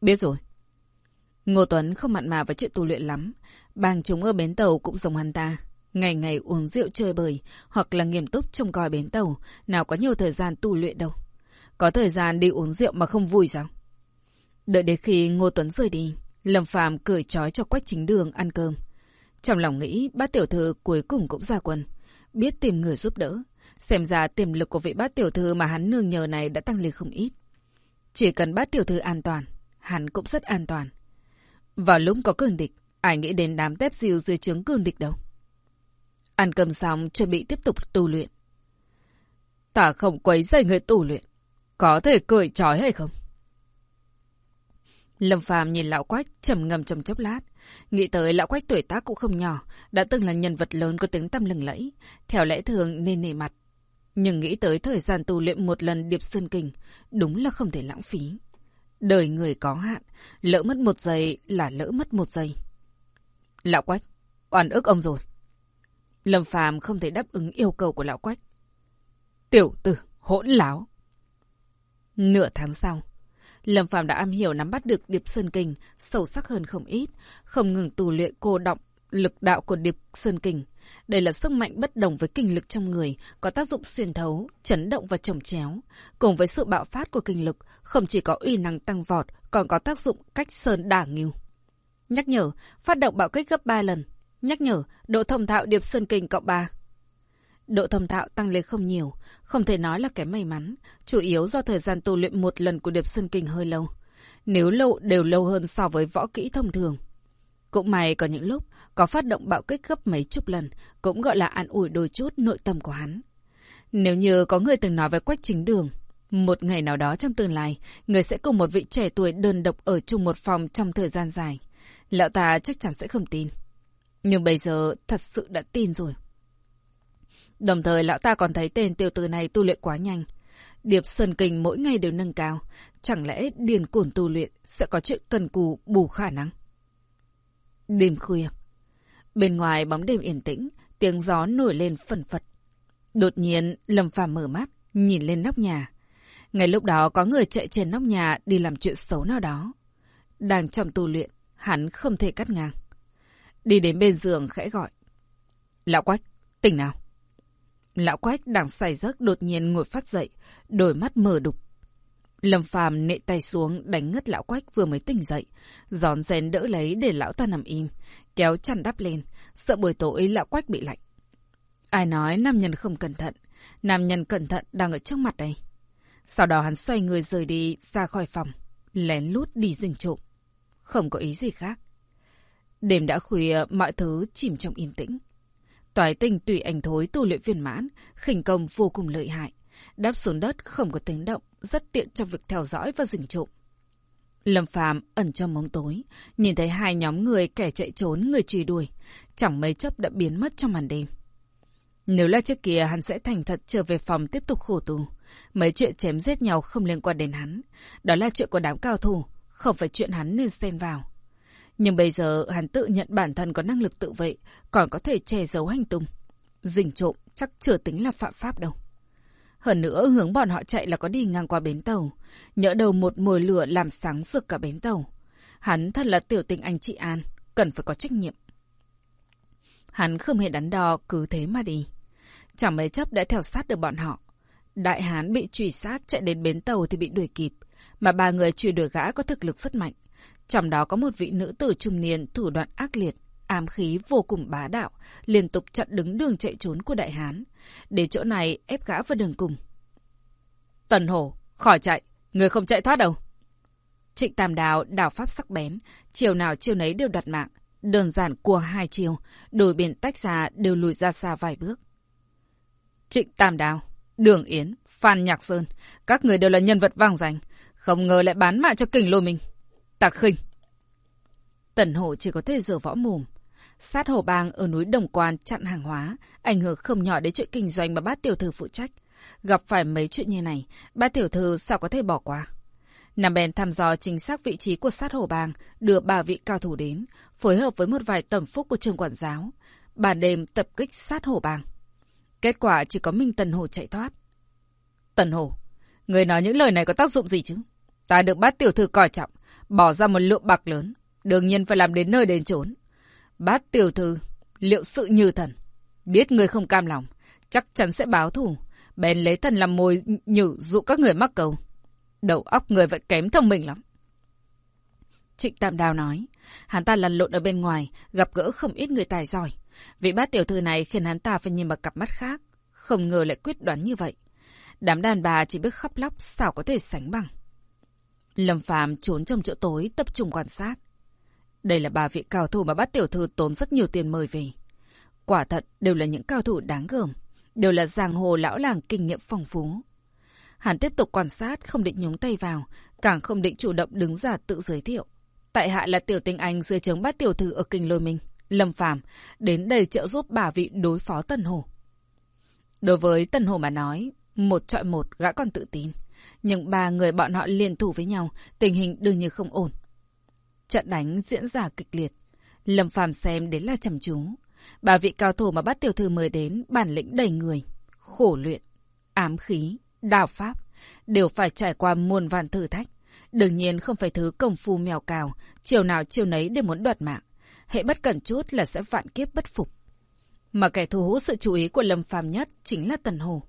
Biết rồi. Ngô Tuấn không mặn mà với chuyện tu luyện lắm. Bàng chúng ở bến tàu cũng giống hắn ta. Ngày ngày uống rượu chơi bời, hoặc là nghiêm túc trông coi bến tàu, nào có nhiều thời gian tu luyện đâu. Có thời gian đi uống rượu mà không vui sao? Đợi đến khi Ngô Tuấn rời đi, Lâm Phàm cười trói cho Quách Chính Đường ăn cơm. Trong lòng nghĩ bát tiểu thư cuối cùng cũng ra quân, biết tìm người giúp đỡ. Xem ra tiềm lực của vị bát tiểu thư mà hắn nương nhờ này đã tăng lên không ít. Chỉ cần bát tiểu thư an toàn, hắn cũng rất an toàn. Vào lúc có cường địch, ai nghĩ đến đám tép diêu dưới trướng cường địch đâu. Ăn cơm xong, chuẩn bị tiếp tục tu luyện. Ta không quấy rầy người tu luyện. Có thể cười trói hay không? Lâm Phàm nhìn lão quách trầm ngâm trầm chốc lát, nghĩ tới lão quách tuổi tác cũng không nhỏ, đã từng là nhân vật lớn có tiếng tăm lừng lẫy, theo lẽ thường nên nề mặt. Nhưng nghĩ tới thời gian tu luyện một lần điệp sơn kình, đúng là không thể lãng phí. Đời người có hạn, lỡ mất một giây là lỡ mất một giây. Lão quách, oan ức ông rồi. Lâm Phàm không thể đáp ứng yêu cầu của lão quách. Tiểu tử, hỗn láo. Nửa tháng sau, Lâm Phàm đã am hiểu nắm bắt được Điệp Sơn Kình, sâu sắc hơn không ít, không ngừng tu luyện cô động lực đạo của Điệp Sơn Kình. Đây là sức mạnh bất đồng với kinh lực trong người, có tác dụng xuyên thấu, chấn động và trồng chéo. Cùng với sự bạo phát của kinh lực, không chỉ có uy năng tăng vọt, còn có tác dụng cách sơn đả nghiêu. Nhắc nhở, phát động bạo kích gấp 3 lần. Nhắc nhở, độ thông thạo Điệp Sơn Kình cộng 3. Độ thông thạo tăng lên không nhiều, không thể nói là kém may mắn, chủ yếu do thời gian tu luyện một lần của Điệp Sơn Kinh hơi lâu. Nếu lâu đều lâu hơn so với võ kỹ thông thường. Cũng may có những lúc có phát động bạo kích gấp mấy chục lần, cũng gọi là an ủi đôi chút nội tâm của hắn. Nếu như có người từng nói với Quách Chính Đường, một ngày nào đó trong tương lai, người sẽ cùng một vị trẻ tuổi đơn độc ở chung một phòng trong thời gian dài. Lão ta chắc chắn sẽ không tin. Nhưng bây giờ thật sự đã tin rồi. Đồng thời lão ta còn thấy tên tiểu tử này tu luyện quá nhanh. Điệp Sơn Kình mỗi ngày đều nâng cao. Chẳng lẽ điền cuồn tu luyện sẽ có chuyện cần cù bù khả năng? Đêm khuya. Bên ngoài bóng đêm yên tĩnh, tiếng gió nổi lên phần phật. Đột nhiên, Lâm Phàm mở mắt, nhìn lên nóc nhà. Ngay lúc đó có người chạy trên nóc nhà đi làm chuyện xấu nào đó. Đang trong tu luyện, hắn không thể cắt ngang. Đi đến bên giường khẽ gọi. Lão Quách, tỉnh nào. Lão Quách đang say giấc đột nhiên ngồi phát dậy, đôi mắt mờ đục. Lâm Phàm nệ tay xuống đánh ngất lão Quách vừa mới tỉnh dậy, gión rén đỡ lấy để lão ta nằm im, kéo chăn đắp lên, sợ buổi tối lão Quách bị lạnh. Ai nói nam nhân không cẩn thận, nam nhân cẩn thận đang ở trước mặt đây. Sau đó hắn xoay người rời đi ra khỏi phòng, lén lút đi rình trộm. Không có ý gì khác. Đêm đã khuya, mọi thứ chìm trong yên tĩnh. Toái tinh tùy ảnh thối tu luyện viên mãn, khỉnh công vô cùng lợi hại. Đáp xuống đất không có tiếng động, rất tiện trong việc theo dõi và rình trộm. Lâm Phàm ẩn trong bóng tối, nhìn thấy hai nhóm người kẻ chạy trốn, người truy đuổi, chẳng mấy chốc đã biến mất trong màn đêm. Nếu là trước kia hắn sẽ thành thật trở về phòng tiếp tục khổ tù. Mấy chuyện chém giết nhau không liên quan đến hắn. Đó là chuyện của đám cao thủ, không phải chuyện hắn nên xen vào. Nhưng bây giờ hắn tự nhận bản thân có năng lực tự vệ, còn có thể che giấu hành tung. Dình trộm chắc chưa tính là phạm pháp đâu. Hơn nữa hướng bọn họ chạy là có đi ngang qua bến tàu. Nhỡ đầu một mồi lửa làm sáng rực cả bến tàu. Hắn thật là tiểu tình anh chị An, cần phải có trách nhiệm. Hắn không hề đắn đo, cứ thế mà đi. Chẳng mấy chốc đã theo sát được bọn họ. Đại hán bị truy sát chạy đến bến tàu thì bị đuổi kịp. Mà ba người truy đuổi gã có thực lực rất mạnh. Trong đó có một vị nữ tử trung niên thủ đoạn ác liệt, ám khí vô cùng bá đạo, liên tục chặn đứng đường chạy trốn của đại hán. Để chỗ này ép gã vào đường cùng. Tần hổ, khỏi chạy, người không chạy thoát đâu. Trịnh Tam Đào đào pháp sắc bén, chiều nào chiều nấy đều đoạt mạng. Đơn giản của hai chiều, đôi bên tách ra đều lùi ra xa vài bước. Trịnh Tam Đào, Đường Yến, Phan Nhạc Sơn, các người đều là nhân vật vang danh, không ngờ lại bán mạng cho kình lôi mình. Tạc khinh. Tần hổ chỉ có thể dở võ mồm. Sát hổ bang ở núi Đồng Quan chặn hàng hóa, ảnh hưởng không nhỏ đến chuyện kinh doanh mà bát tiểu thư phụ trách. Gặp phải mấy chuyện như này, bát tiểu thư sao có thể bỏ qua? Nam bèn thăm dò chính xác vị trí của sát hổ bang, đưa ba vị cao thủ đến, phối hợp với một vài tẩm phúc của trường quản giáo. Bàn đêm tập kích sát hổ bang. Kết quả chỉ có mình Tần Hổ chạy thoát. Tần Hổ, người nói những lời này có tác dụng gì chứ? Ta được bát tiểu thư coi trọng, bỏ ra một lượng bạc lớn, đương nhiên phải làm đến nơi đến chốn. Bát tiểu thư, liệu sự như thần, biết người không cam lòng, chắc chắn sẽ báo thù, bèn lấy thần làm mồi nhử dụ các người mắc cầu. Đầu óc người vẫn kém thông minh lắm. Trịnh Tam Đào nói, hắn ta lăn lộn ở bên ngoài, gặp gỡ không ít người tài giỏi. Vị bát tiểu thư này khiến hắn ta phải nhìn bằng cặp mắt khác, không ngờ lại quyết đoán như vậy. Đám đàn bà chỉ biết khóc lóc, sao có thể sánh bằng. Lâm Phàm trốn trong chỗ tối, tập trung quan sát. Đây là ba vị cao thủ mà bát tiểu thư tốn rất nhiều tiền mời về. Quả thật đều là những cao thủ đáng gờm, đều là giang hồ lão làng kinh nghiệm phong phú. Hắn tiếp tục quan sát, không định nhúng tay vào, càng không định chủ động đứng ra tự giới thiệu. Tại hạ là tiểu tinh anh dưới trướng bát tiểu thư ở kinh lôi minh, Lâm Phàm đến đây trợ giúp bà vị đối phó Tần Hồ. Đối với Tần Hồ mà nói, một trọi một gã còn tự tin. Nhưng ba người bọn họ liên thủ với nhau, tình hình đương nhiên không ổn. Trận đánh diễn ra kịch liệt. Lâm Phàm xem đến là chăm chú. Bà vị cao thủ mà bắt tiểu thư mời đến, bản lĩnh đầy người, khổ luyện, ám khí, đào pháp, đều phải trải qua muôn vàn thử thách. Đương nhiên không phải thứ công phu mèo cào, chiều nào chiều nấy để muốn đoạt mạng. Hệ bất cẩn chút là sẽ vạn kiếp bất phục. Mà kẻ thu hút sự chú ý của Lâm Phàm nhất chính là Tần Hồ.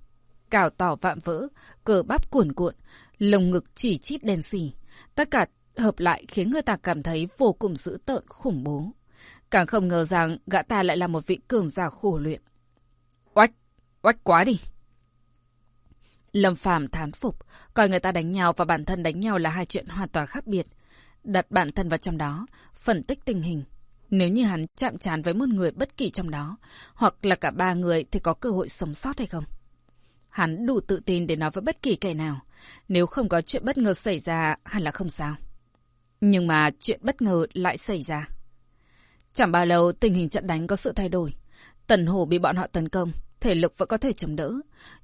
Cào tỏ vạm vỡ, cờ bắp cuồn cuộn, lồng ngực chỉ chít đen xì. Tất cả hợp lại khiến người ta cảm thấy vô cùng dữ tợn khủng bố. Càng không ngờ rằng gã ta lại là một vị cường giả khổ luyện. Oách, oách quá đi. Lâm Phàm thán phục, coi người ta đánh nhau và bản thân đánh nhau là hai chuyện hoàn toàn khác biệt. Đặt bản thân vào trong đó, phân tích tình hình. Nếu như hắn chạm trán với một người bất kỳ trong đó, hoặc là cả ba người thì có cơ hội sống sót hay không? Hắn đủ tự tin để nói với bất kỳ kẻ nào. Nếu không có chuyện bất ngờ xảy ra, hẳn là không sao. Nhưng mà chuyện bất ngờ lại xảy ra. Chẳng bao lâu tình hình trận đánh có sự thay đổi. Tần Hổ bị bọn họ tấn công, thể lực vẫn có thể chống đỡ.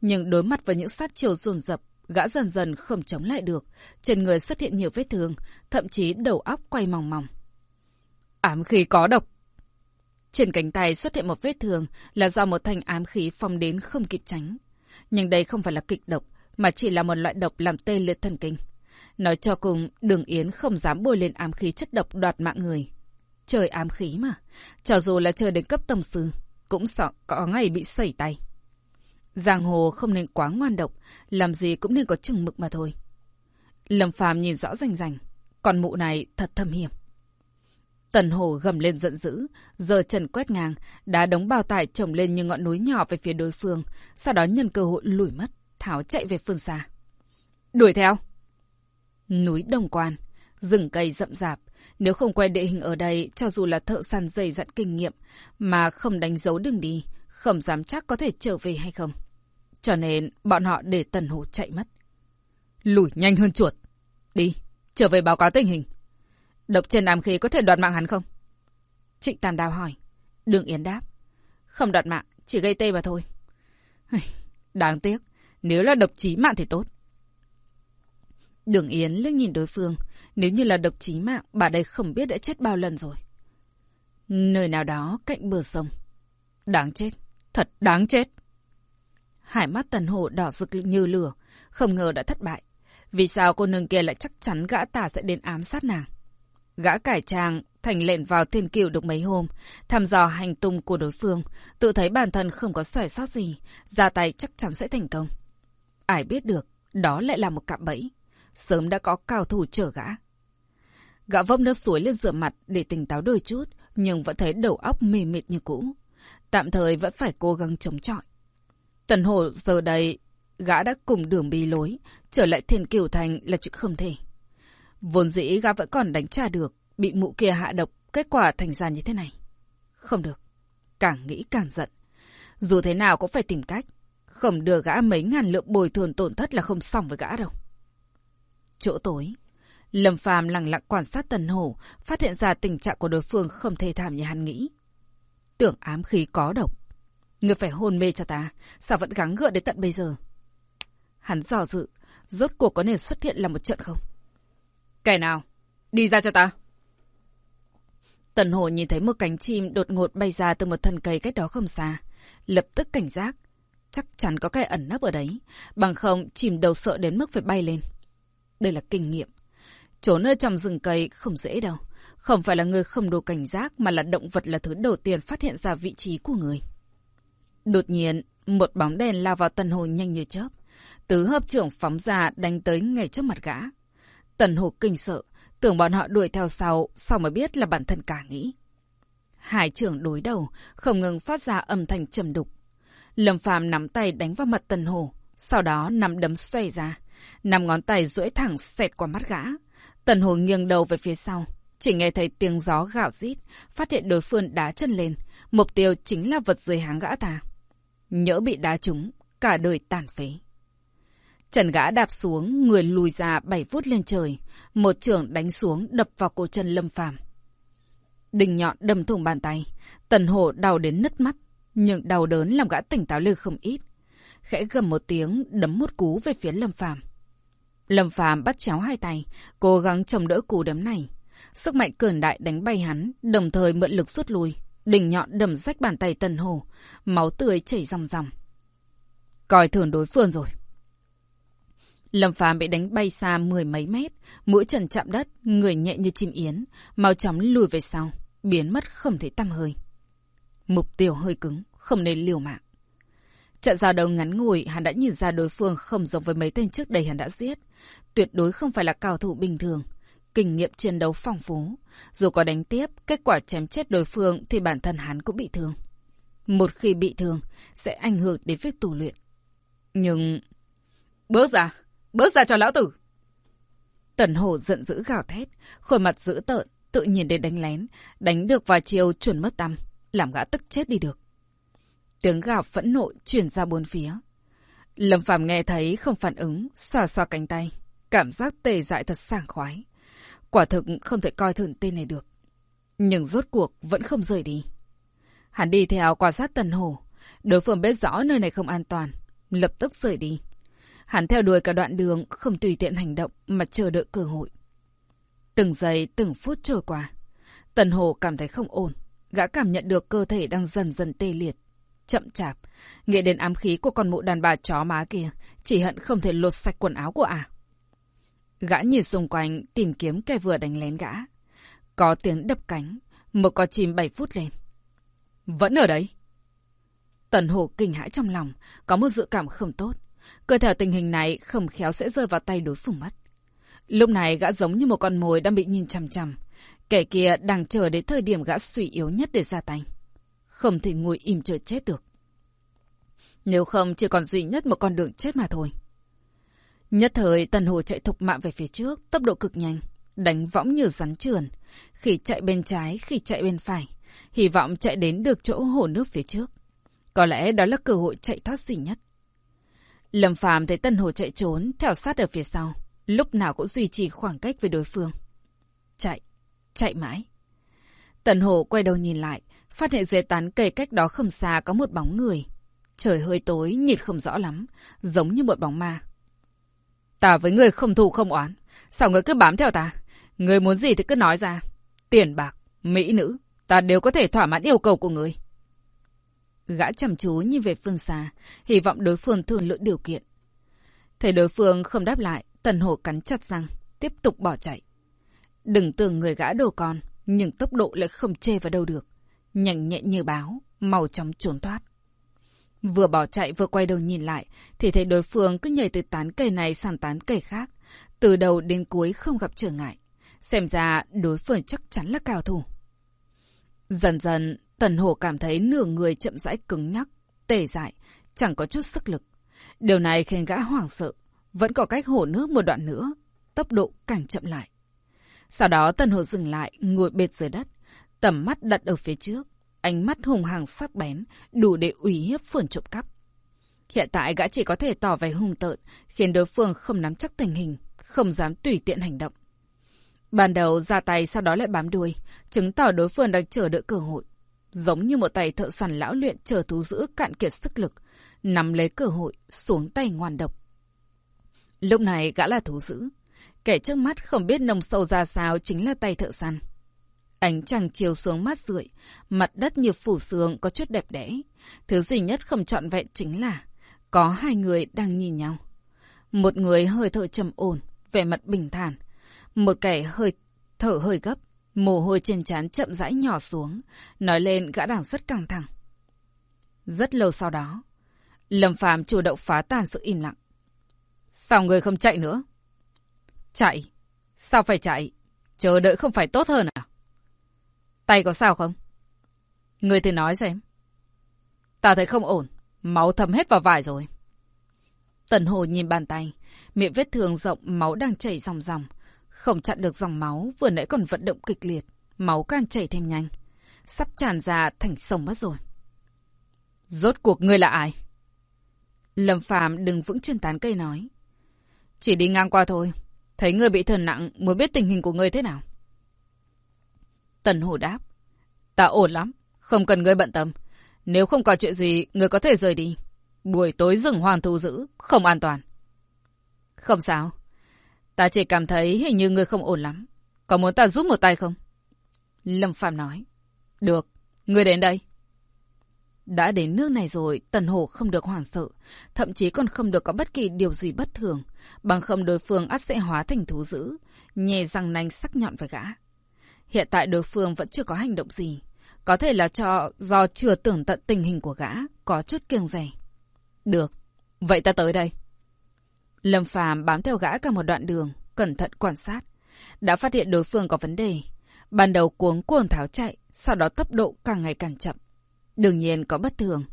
Nhưng đối mặt với những sát chiều dồn dập, gã dần dần không chống lại được. Trên người xuất hiện nhiều vết thương, thậm chí đầu óc quay mòng mòng. Ám khí có độc. Trên cánh tay xuất hiện một vết thương là do một thanh ám khí phong đến không kịp tránh. Nhưng đây không phải là kịch độc, mà chỉ là một loại độc làm tê liệt thần kinh. Nói cho cùng, đường Yến không dám bôi lên ám khí chất độc đoạt mạng người. Trời ám khí mà, cho dù là trời đến cấp tông sư, cũng sợ có ngày bị sẩy tay. Giang hồ không nên quá ngoan độc, làm gì cũng nên có chừng mực mà thôi. Lâm Phàm nhìn rõ rành rành, con mụ này thật thâm hiểm. Tần Hồ gầm lên giận dữ, giờ trần quét ngang, đá đống bao tải trồng lên như ngọn núi nhỏ về phía đối phương, sau đó nhân cơ hội lùi mất, tháo chạy về phương xa. Đuổi theo! Núi Đồng Quan, rừng cây rậm rạp, nếu không quay địa hình ở đây, cho dù là thợ săn dày dặn kinh nghiệm, mà không đánh dấu đường đi, không dám chắc có thể trở về hay không. Cho nên bọn họ để Tần Hồ chạy mất. Lùi nhanh hơn chuột. Đi, trở về báo cáo tình hình. Độc trên đám khí có thể đoạt mạng hắn không? Trịnh Tam Đào hỏi. Đường Yến đáp. Không đoạt mạng, chỉ gây tê mà thôi. Đáng tiếc, nếu là độc chí mạng thì tốt. Đường Yến liếc nhìn đối phương. Nếu như là độc chí mạng, bà đây không biết đã chết bao lần rồi. Nơi nào đó cạnh bờ sông. Đáng chết. Thật đáng chết. Hải mắt tần hồ đỏ rực như lửa. Không ngờ đã thất bại. Vì sao cô nương kia lại chắc chắn gã tà sẽ đến ám sát nàng? Gã cải trang thành lệnh vào thiên kiều được mấy hôm, thăm dò hành tung của đối phương, tự thấy bản thân không có sỏi sót gì, ra tay chắc chắn sẽ thành công. Ai biết được, đó lại là một cạm bẫy. Sớm đã có cao thủ chở gã. Gã vông nước suối lên rửa mặt để tỉnh táo đôi chút, nhưng vẫn thấy đầu óc mê mệt như cũ. Tạm thời vẫn phải cố gắng chống chọi. Tần hồ giờ đây, gã đã cùng đường bi lối, trở lại thiên kiều thành là chuyện không thể. Vốn dĩ gã vẫn còn đánh trả được, bị mụ kia hạ độc, kết quả thành ra như thế này. Không được, càng nghĩ càng giận. Dù thế nào cũng phải tìm cách, không đưa gã mấy ngàn lượng bồi thường tổn thất là không xong với gã đâu. Chỗ tối, Lâm Phàm lặng lặng quan sát Tần Hổ, phát hiện ra tình trạng của đối phương không thê thảm như hắn nghĩ. Tưởng ám khí có độc. Người phải hôn mê cho ta, sao vẫn gắng gượng đến tận bây giờ? Hắn dò dự, rốt cuộc có nên xuất hiện là một trận không? Kẻ nào? Đi ra cho ta! Tần Hổ nhìn thấy một cánh chim đột ngột bay ra từ một thân cây cách đó không xa. Lập tức cảnh giác. Chắc chắn có cái ẩn nấp ở đấy. Bằng không, chìm đầu sợ đến mức phải bay lên. Đây là kinh nghiệm. Trốn ở trong rừng cây không dễ đâu. Không phải là người không đủ cảnh giác mà là động vật là thứ đầu tiên phát hiện ra vị trí của người. Đột nhiên, một bóng đèn lao vào tần hồ nhanh như chớp. Tứ hợp trưởng phóng ra đánh tới ngay trước mặt gã. Tần hồ kinh sợ, tưởng bọn họ đuổi theo sau, sau mới biết là bản thân cả nghĩ. Hải trưởng đối đầu, không ngừng phát ra âm thanh trầm đục. Lâm Phàm nắm tay đánh vào mặt tần hồ, sau đó nắm đấm xoay ra năm ngón tay duỗi thẳng xẹt qua mắt gã. Tần hồ nghiêng đầu về phía sau. Chỉ nghe thấy tiếng gió gạo rít, phát hiện đối phương đá chân lên. Mục tiêu chính là vật dưới háng gã ta. Nhỡ bị đá trúng, cả đời tàn phế. Trần gã đạp xuống, người lùi ra bảy phút lên trời. Một trường đánh xuống đập vào cổ chân lâm phàm. Đình nhọn đâm thủng bàn tay. Tần hồ đau đến nứt mắt. Nhưng đau đớn làm gã tỉnh táo lư không ít. Khẽ gầm một tiếng, đấm một cú về phía lâm phàm. Lâm Phàm bắt chéo hai tay, cố gắng chống đỡ cú đấm này. Sức mạnh cường đại đánh bay hắn, đồng thời mượn lực rút lui, đỉnh nhọn đầm rách bàn tay Tần Hồ, máu tươi chảy ròng ròng. Coi thường đối phương rồi. Lâm Phàm bị đánh bay xa mười mấy mét, mũi trần chạm đất, người nhẹ như chim yến, mau chóng lùi về sau, biến mất không thể tăm hơi. Mục tiêu hơi cứng, không nên liều mạng. Trận giao đấu ngắn ngủi, hắn đã nhìn ra đối phương không giống với mấy tên trước đây hắn đã giết. Tuyệt đối không phải là cao thủ bình thường. Kinh nghiệm chiến đấu phong phú. Dù có đánh tiếp, kết quả chém chết đối phương thì bản thân hắn cũng bị thương. Một khi bị thương, sẽ ảnh hưởng đến việc tù luyện. Nhưng... Bước ra! Bước ra cho lão tử! Tần hồ giận dữ gào thét, khuôn mặt dữ tợn, tự nhìn đến đánh lén, đánh được vài chiều chuẩn mất tâm, làm gã tức chết đi được. Tiếng gào phẫn nộ chuyển ra bốn phía. Lâm Phàm nghe thấy không phản ứng, xoa xoa cánh tay. Cảm giác tê dại thật sảng khoái. Quả thực không thể coi thường tên này được. Nhưng rốt cuộc vẫn không rời đi. Hắn đi theo quan sát tần hồ. Đối phương biết rõ nơi này không an toàn. Lập tức rời đi. Hắn theo đuổi cả đoạn đường, không tùy tiện hành động mà chờ đợi cơ hội. Từng giây, từng phút trôi qua. Tần hồ cảm thấy không ổn. Gã cảm nhận được cơ thể đang dần dần tê liệt chậm chạp. Nghĩ đến ám khí của con mụ đàn bà chó má kia, chỉ hận không thể lột sạch quần áo của ả. À. Gã nhìn xung quanh, tìm kiếm kẻ vừa đánh lén gã. Có tiếng đập cánh, một con chim bảy phút lên. Vẫn ở đấy. Tần hồ kinh hãi trong lòng, có một dự cảm không tốt. Cơ theo tình hình này không khéo sẽ rơi vào tay đối phương mất. Lúc này gã giống như một con mồi đang bị nhìn chằm chằm. Kẻ kia đang chờ đến thời điểm gã suy yếu nhất để ra tay không thể ngồi im chờ chết được. Nếu không, chỉ còn duy nhất một con đường chết mà thôi. Nhất thời, Tần Hồ chạy thục mạng về phía trước, tốc độ cực nhanh, đánh võng như rắn trườn. Khi chạy bên trái, khi chạy bên phải, hy vọng chạy đến được chỗ hồ nước phía trước. Có lẽ đó là cơ hội chạy thoát duy nhất. Lâm Phàm thấy Tân Hồ chạy trốn, theo sát ở phía sau, lúc nào cũng duy trì khoảng cách với đối phương. Chạy, chạy mãi. Tần Hồ quay đầu nhìn lại, phát hiện dưới tán cây cách đó không xa có một bóng người. Trời hơi tối, nhìn không rõ lắm, giống như một bóng ma. Ta với người không thù không oán, sao người cứ bám theo ta? Người muốn gì thì cứ nói ra. Tiền bạc, mỹ nữ, ta đều có thể thỏa mãn yêu cầu của người. Gã chăm chú nhìn về phương xa, hy vọng đối phương thương lượng điều kiện. Thấy đối phương không đáp lại, tần hồ cắn chặt răng, tiếp tục bỏ chạy. Đừng tưởng người gã đồ con, nhưng tốc độ lại không chê vào đâu được. Nhanh nhẹn như báo, màu chóng trốn thoát. Vừa bỏ chạy vừa quay đầu nhìn lại, thì thấy đối phương cứ nhảy từ tán cây này sang tán cây khác. Từ đầu đến cuối không gặp trở ngại. Xem ra đối phương chắc chắn là cao thủ. Dần dần, Tần Hổ cảm thấy nửa người chậm rãi cứng nhắc, tê dại, chẳng có chút sức lực. Điều này khiến gã hoảng sợ. Vẫn có cách hổ nước một đoạn nữa, tốc độ càng chậm lại. Sau đó Tần Hổ dừng lại, ngồi bệt dưới đất, tầm mắt đặt ở phía trước. Ánh mắt hùng hằng sắc bén, đủ để uy hiếp phường trộm cắp. Hiện tại gã chỉ có thể tỏ vẻ hung tợn, khiến đối phương không nắm chắc tình hình, không dám tùy tiện hành động. Ban đầu ra tay sau đó lại bám đuôi, chứng tỏ đối phương đang chờ đợi cơ hội. Giống như một tay thợ săn lão luyện chờ thú giữ cạn kiệt sức lực, nắm lấy cơ hội, xuống tay ngoan độc. Lúc này gã là thú giữ. Kẻ trước mắt không biết nồng sâu ra sao chính là tay thợ săn. Ánh trăng chiều xuống mát rượi, mặt đất như phủ sương có chút đẹp đẽ. Thứ duy nhất không trọn vẹn chính là có hai người đang nhìn nhau. Một người hơi thở trầm ổn, vẻ mặt bình thản. Một kẻ hơi thở hơi gấp, mồ hôi trên trán chậm rãi nhỏ xuống, nói lên gã đang rất căng thẳng. Rất lâu sau đó, Lâm Phàm chủ động phá tan sự im lặng. Sao người không chạy nữa? Chạy? Sao phải chạy? Chờ đợi không phải tốt hơn à? Tay có sao không? Người thì nói xem. Ta thấy không ổn. Máu thấm hết vào vải rồi. Tần hồ nhìn bàn tay. Miệng vết thương rộng, máu đang chảy ròng ròng. Không chặn được dòng máu, vừa nãy còn vận động kịch liệt. Máu càng chảy thêm nhanh. Sắp tràn ra thành sông mất rồi. Rốt cuộc ngươi là ai? Lâm Phàm đừng vững trên tán cây nói. Chỉ đi ngang qua thôi. Thấy ngươi bị thương nặng, muốn biết tình hình của ngươi thế nào. Tần Hồ đáp. Ta ổn lắm, không cần ngươi bận tâm. Nếu không có chuyện gì, ngươi có thể rời đi. Buổi tối rừng hoàng thu giữ, không an toàn. Không sao. Ta chỉ cảm thấy hình như ngươi không ổn lắm. Có muốn ta giúp một tay không? Lâm Phạm nói. Được, ngươi đến đây. Đã đến nước này rồi, Tần Hổ không được hoảng sợ, thậm chí còn không được có bất kỳ điều gì bất thường, bằng không đối phương ắt sẽ hóa thành thú dữ, nhè răng nanh sắc nhọn với gã. Hiện tại đối phương vẫn chưa có hành động gì, có thể là cho do chưa tưởng tận tình hình của gã, có chút kiêng rẻ. Được, vậy ta tới đây. Lâm Phàm bám theo gã cả một đoạn đường, cẩn thận quan sát, đã phát hiện đối phương có vấn đề. Ban đầu cuống cuồng tháo chạy, sau đó tốc độ càng ngày càng chậm. Đương nhiên có bất thường.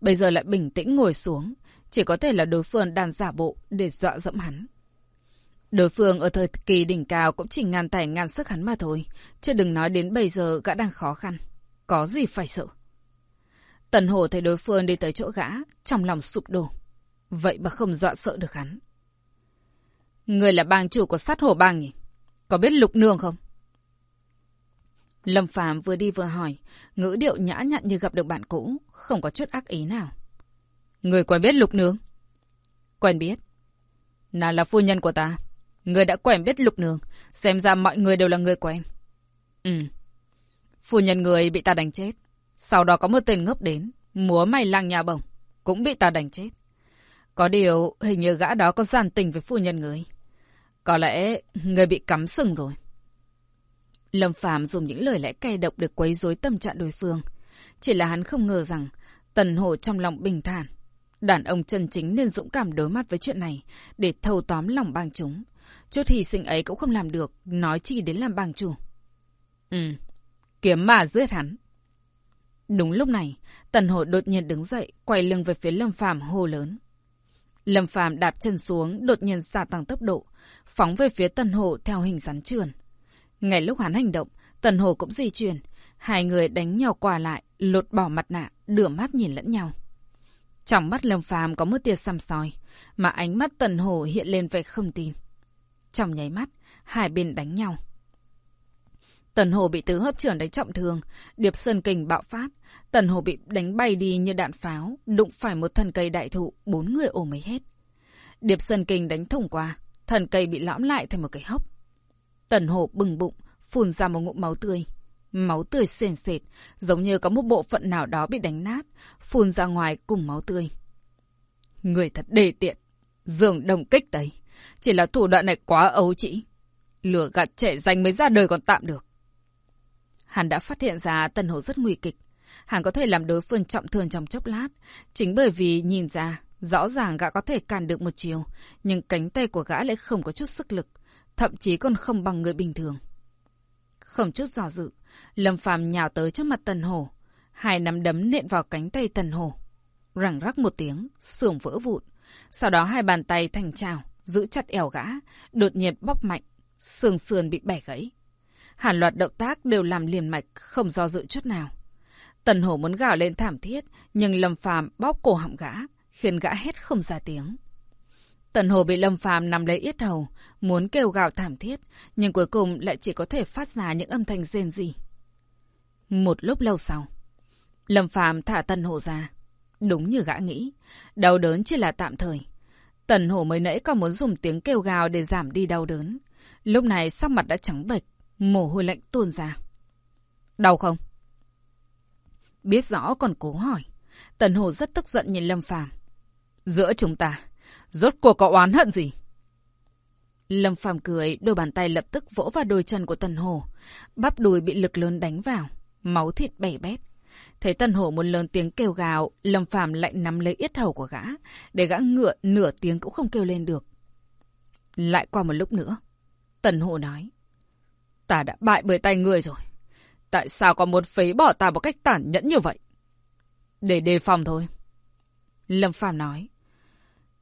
Bây giờ lại bình tĩnh ngồi xuống. Chỉ có thể là đối phương đang giả bộ để dọa dẫm hắn. Đối phương ở thời kỳ đỉnh cao cũng chỉ ngàn tải ngàn sức hắn mà thôi. Chứ đừng nói đến bây giờ gã đang khó khăn. Có gì phải sợ. Tần hồ thấy đối phương đi tới chỗ gã, trong lòng sụp đổ. Vậy mà không dọa sợ được hắn. Người là bang chủ của sát hồ bang nhỉ? Có biết lục nương không? Lâm Phàm vừa đi vừa hỏi, ngữ điệu nhã nhặn như gặp được bạn cũ, không có chút ác ý nào. Người quen biết Lục Nương? Quen biết. Nàng là phu nhân của ta. Người đã quen biết Lục Nương, xem ra mọi người đều là người quen. Ừ. Phu nhân người bị ta đánh chết. Sau đó có một tên ngốc đến, múa may lăng nhà bổng, cũng bị ta đánh chết. Có điều, hình như gã đó có gian tình với phu nhân người. Có lẽ người bị cắm sừng rồi. Lâm Phàm dùng những lời lẽ cay độc để quấy rối tâm trạng đối phương. Chỉ là hắn không ngờ rằng Tần Hổ trong lòng bình thản. Đàn ông chân chính nên dũng cảm đối mặt với chuyện này để thâu tóm lòng bang chúng. Chút hy sinh ấy cũng không làm được, nói chi đến làm bang chủ. Ừ, kiếm mà giết hắn. Đúng lúc này, Tần hồ đột nhiên đứng dậy, quay lưng về phía Lâm Phàm hô lớn. Lâm Phàm đạp chân xuống, đột nhiên gia tăng tốc độ, phóng về phía Tần hồ theo hình rắn trườn. Ngay lúc hắn hành động, Tần Hồ cũng di chuyển. Hai người đánh nhau qua lại, lột bỏ mặt nạ, đưa mắt nhìn lẫn nhau. Trong mắt Lâm Phàm có một tia xăm soi, mà ánh mắt Tần hồ hiện lên vẻ không tin. Trong nháy mắt, hai bên đánh nhau. Tần Hồ bị tứ hấp trưởng đánh trọng thương, Điệp Sơn Kình bạo phát. Tần Hồ bị đánh bay đi như đạn pháo, đụng phải một thần cây đại thụ, bốn người ôm ấy hết. Điệp Sơn Kình đánh thủng qua, thần cây bị lõm lại thành một cái hốc. Tần Hồ bừng bụng, phun ra một ngụm máu tươi. Máu tươi sền sệt, giống như có một bộ phận nào đó bị đánh nát, phun ra ngoài cùng máu tươi. Người thật đề tiện, dường đồng kích đấy. Chỉ là thủ đoạn này quá ấu trĩ. lừa gạt trẻ danh mới ra đời còn tạm được. Hắn đã phát hiện ra Tần Hồ rất nguy kịch. Hắn có thể làm đối phương trọng thương trong chốc lát. Chính bởi vì nhìn ra, rõ ràng gã có thể cản được một chiều, nhưng cánh tay của gã lại không có chút sức lực, thậm chí còn không bằng người bình thường. Không chút do dự, Lâm Phàm nhào tới trước mặt Tần Hồ, hai nắm đấm nện vào cánh tay Tần Hồ. Răng rắc một tiếng, sườn vỡ vụn. Sau đó hai bàn tay thành trào, giữ chặt eo gã, đột nhiên bóp mạnh, xương sườn bị bẻ gãy. Hàn loạt động tác đều làm liền mạch, không do dự chút nào. Tần hổ muốn gào lên thảm thiết, nhưng Lâm Phàm bóp cổ họng gã, khiến gã hét không ra tiếng. Tần hồ bị Lâm Phàm nằm lấy yết hầu, muốn kêu gào thảm thiết, nhưng cuối cùng lại chỉ có thể phát ra những âm thanh rên rỉ. Một lúc lâu sau, Lâm Phàm thả Tần hồ ra. Đúng như gã nghĩ, đau đớn chỉ là tạm thời. Tần hổ mới nãy còn muốn dùng tiếng kêu gào để giảm đi đau đớn. Lúc này sắc mặt đã trắng bệch, Mồ hôi lạnh tuôn ra. Đau không? Biết rõ còn cố hỏi. Tần Hổ rất tức giận nhìn Lâm Phàm. Giữa chúng ta, rốt cuộc có oán hận gì? Lâm Phàm cười, đôi bàn tay lập tức vỗ vào đôi chân của Tần Hồ. Bắp đùi bị lực lớn đánh vào, máu thịt bể bét. Thấy tân hổ một lớn tiếng kêu gào, Lâm Phàm lại nắm lấy yết hầu của gã, để gã ngựa nửa tiếng cũng không kêu lên được. Lại qua một lúc nữa, tân hổ nói. Ta đã bại bởi tay người rồi. Tại sao còn muốn phế bỏ ta một cách tàn nhẫn như vậy? Để đề phòng thôi. Lâm Phàm nói.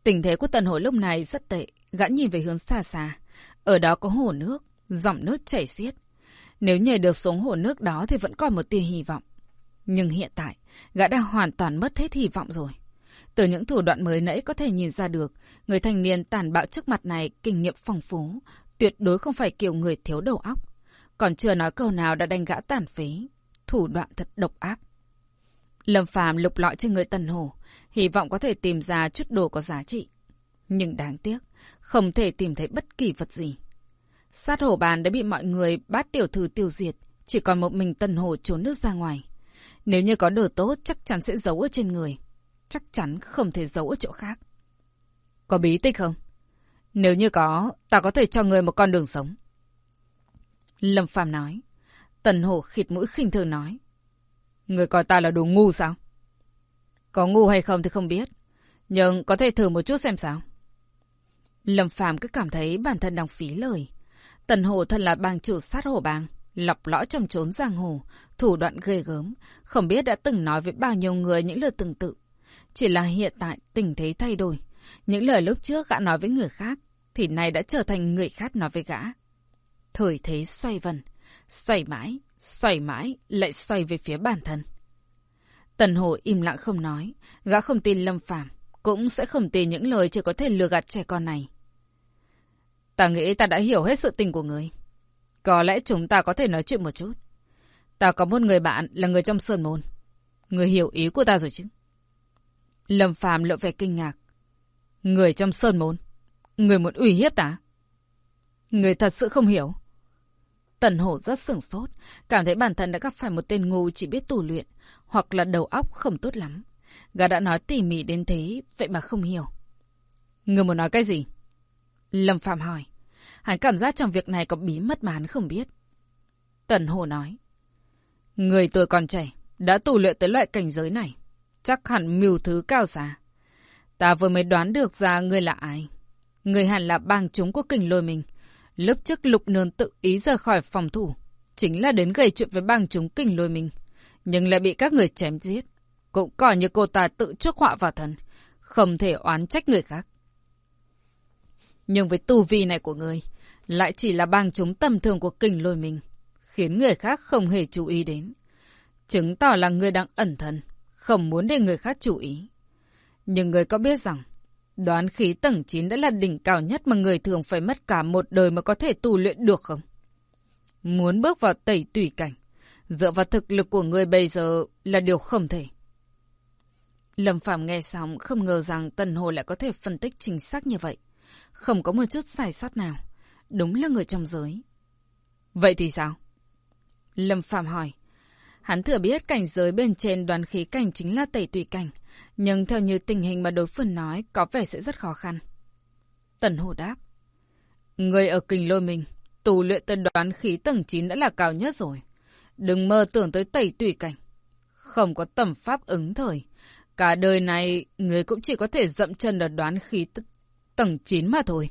Tình thế của tân hổ lúc này rất tệ. Gã nhìn về hướng xa xa. Ở đó có hồ nước, dòng nước chảy xiết. Nếu nhảy được xuống hồ nước đó thì vẫn còn một tia hy vọng. Nhưng hiện tại, gã đã hoàn toàn mất hết hy vọng rồi. Từ những thủ đoạn mới nãy có thể nhìn ra được, người thanh niên tàn bạo trước mặt này kinh nghiệm phong phú, tuyệt đối không phải kiểu người thiếu đầu óc. Còn chưa nói câu nào đã đánh gã tàn phế. Thủ đoạn thật độc ác. Lâm Phàm lục lọi trên người Tần Hồ, hy vọng có thể tìm ra chút đồ có giá trị. Nhưng đáng tiếc, không thể tìm thấy bất kỳ vật gì. Sát hổ bàn đã bị mọi người bát tiểu thư tiêu diệt, chỉ còn một mình Tần Hồ trốn nước ra ngoài. Nếu như có đồ tốt chắc chắn sẽ giấu ở trên người. Chắc chắn không thể giấu ở chỗ khác. Có bí tích không? Nếu như có, ta có thể cho người một con đường sống. Lâm Phàm nói. Tần Hổ khịt mũi khinh thường nói. Người coi ta là đồ ngu sao? Có ngu hay không thì không biết. Nhưng có thể thử một chút xem sao. Lâm Phàm cứ cảm thấy bản thân đang phí lời. Tần Hổ thật là bang chủ sát hổ bang. Lọc lõi trong trốn giang hồ, thủ đoạn ghê gớm, không biết đã từng nói với bao nhiêu người những lời tương tự. Chỉ là hiện tại tình thế thay đổi. Những lời lúc trước gã nói với người khác, thì nay đã trở thành người khác nói với gã. Thời thế xoay vần, xoay mãi, xoay mãi, lại xoay về phía bản thân. Tần Hồ im lặng không nói, gã không tin Lâm Phàm cũng sẽ không tin những lời chỉ có thể lừa gạt trẻ con này. Ta nghĩ ta đã hiểu hết sự tình của người. Có lẽ chúng ta có thể nói chuyện một chút. Ta có một người bạn là người trong Sơn Môn. Người hiểu ý của ta rồi chứ? Lâm Phàm lộ vẻ kinh ngạc. Người trong Sơn Môn? Người muốn ủy hiếp ta? Người thật sự không hiểu. Tần hổ rất sửng sốt, cảm thấy bản thân đã gặp phải một tên ngu chỉ biết tù luyện, hoặc là đầu óc không tốt lắm. Gã đã nói tỉ mỉ đến thế, vậy mà không hiểu. Người muốn nói cái gì? Lâm Phạm hỏi. Hắn cảm giác trong việc này có bí mật mà hắn không biết. Tần Hồ nói. Người tôi còn trẻ, đã tù luyện tới loại cảnh giới này. Chắc hẳn mưu thứ cao xa. Ta vừa mới đoán được ra người là ai. Người hẳn là bang chúng của kình lôi mình. Lúc trước lục nương tự ý rời khỏi phòng thủ, chính là đến gây chuyện với bang chúng kình lôi mình, nhưng lại bị các người chém giết. Cũng coi như cô ta tự chuốc họa vào thân, không thể oán trách người khác. Nhưng với tu vi này của người, lại chỉ là bang chúng tầm thường của kình lôi mình, khiến người khác không hề chú ý đến. Chứng tỏ là người đang ẩn thân, không muốn để người khác chú ý. Nhưng người có biết rằng, đoán khí tầng 9 đã là đỉnh cao nhất mà người thường phải mất cả một đời mà có thể tu luyện được không? Muốn bước vào tẩy tùy cảnh, dựa vào thực lực của người bây giờ là điều không thể. Lâm Phạm nghe xong không ngờ rằng Tần Hồ lại có thể phân tích chính xác như vậy. Không có một chút sai sót nào. Đúng là người trong giới. Vậy thì sao? Lâm Phạm hỏi. Hắn thừa biết cảnh giới bên trên đoàn khí cảnh chính là tẩy tùy cảnh. Nhưng theo như tình hình mà đối phương nói có vẻ sẽ rất khó khăn. Tần Hồ đáp. Người ở kinh lôi mình, tù luyện tân đoán khí tầng 9 đã là cao nhất rồi. Đừng mơ tưởng tới tẩy tùy cảnh. Không có tầm pháp ứng thời. Cả đời này, người cũng chỉ có thể dậm chân ở đoán khí tầng 9 mà thôi.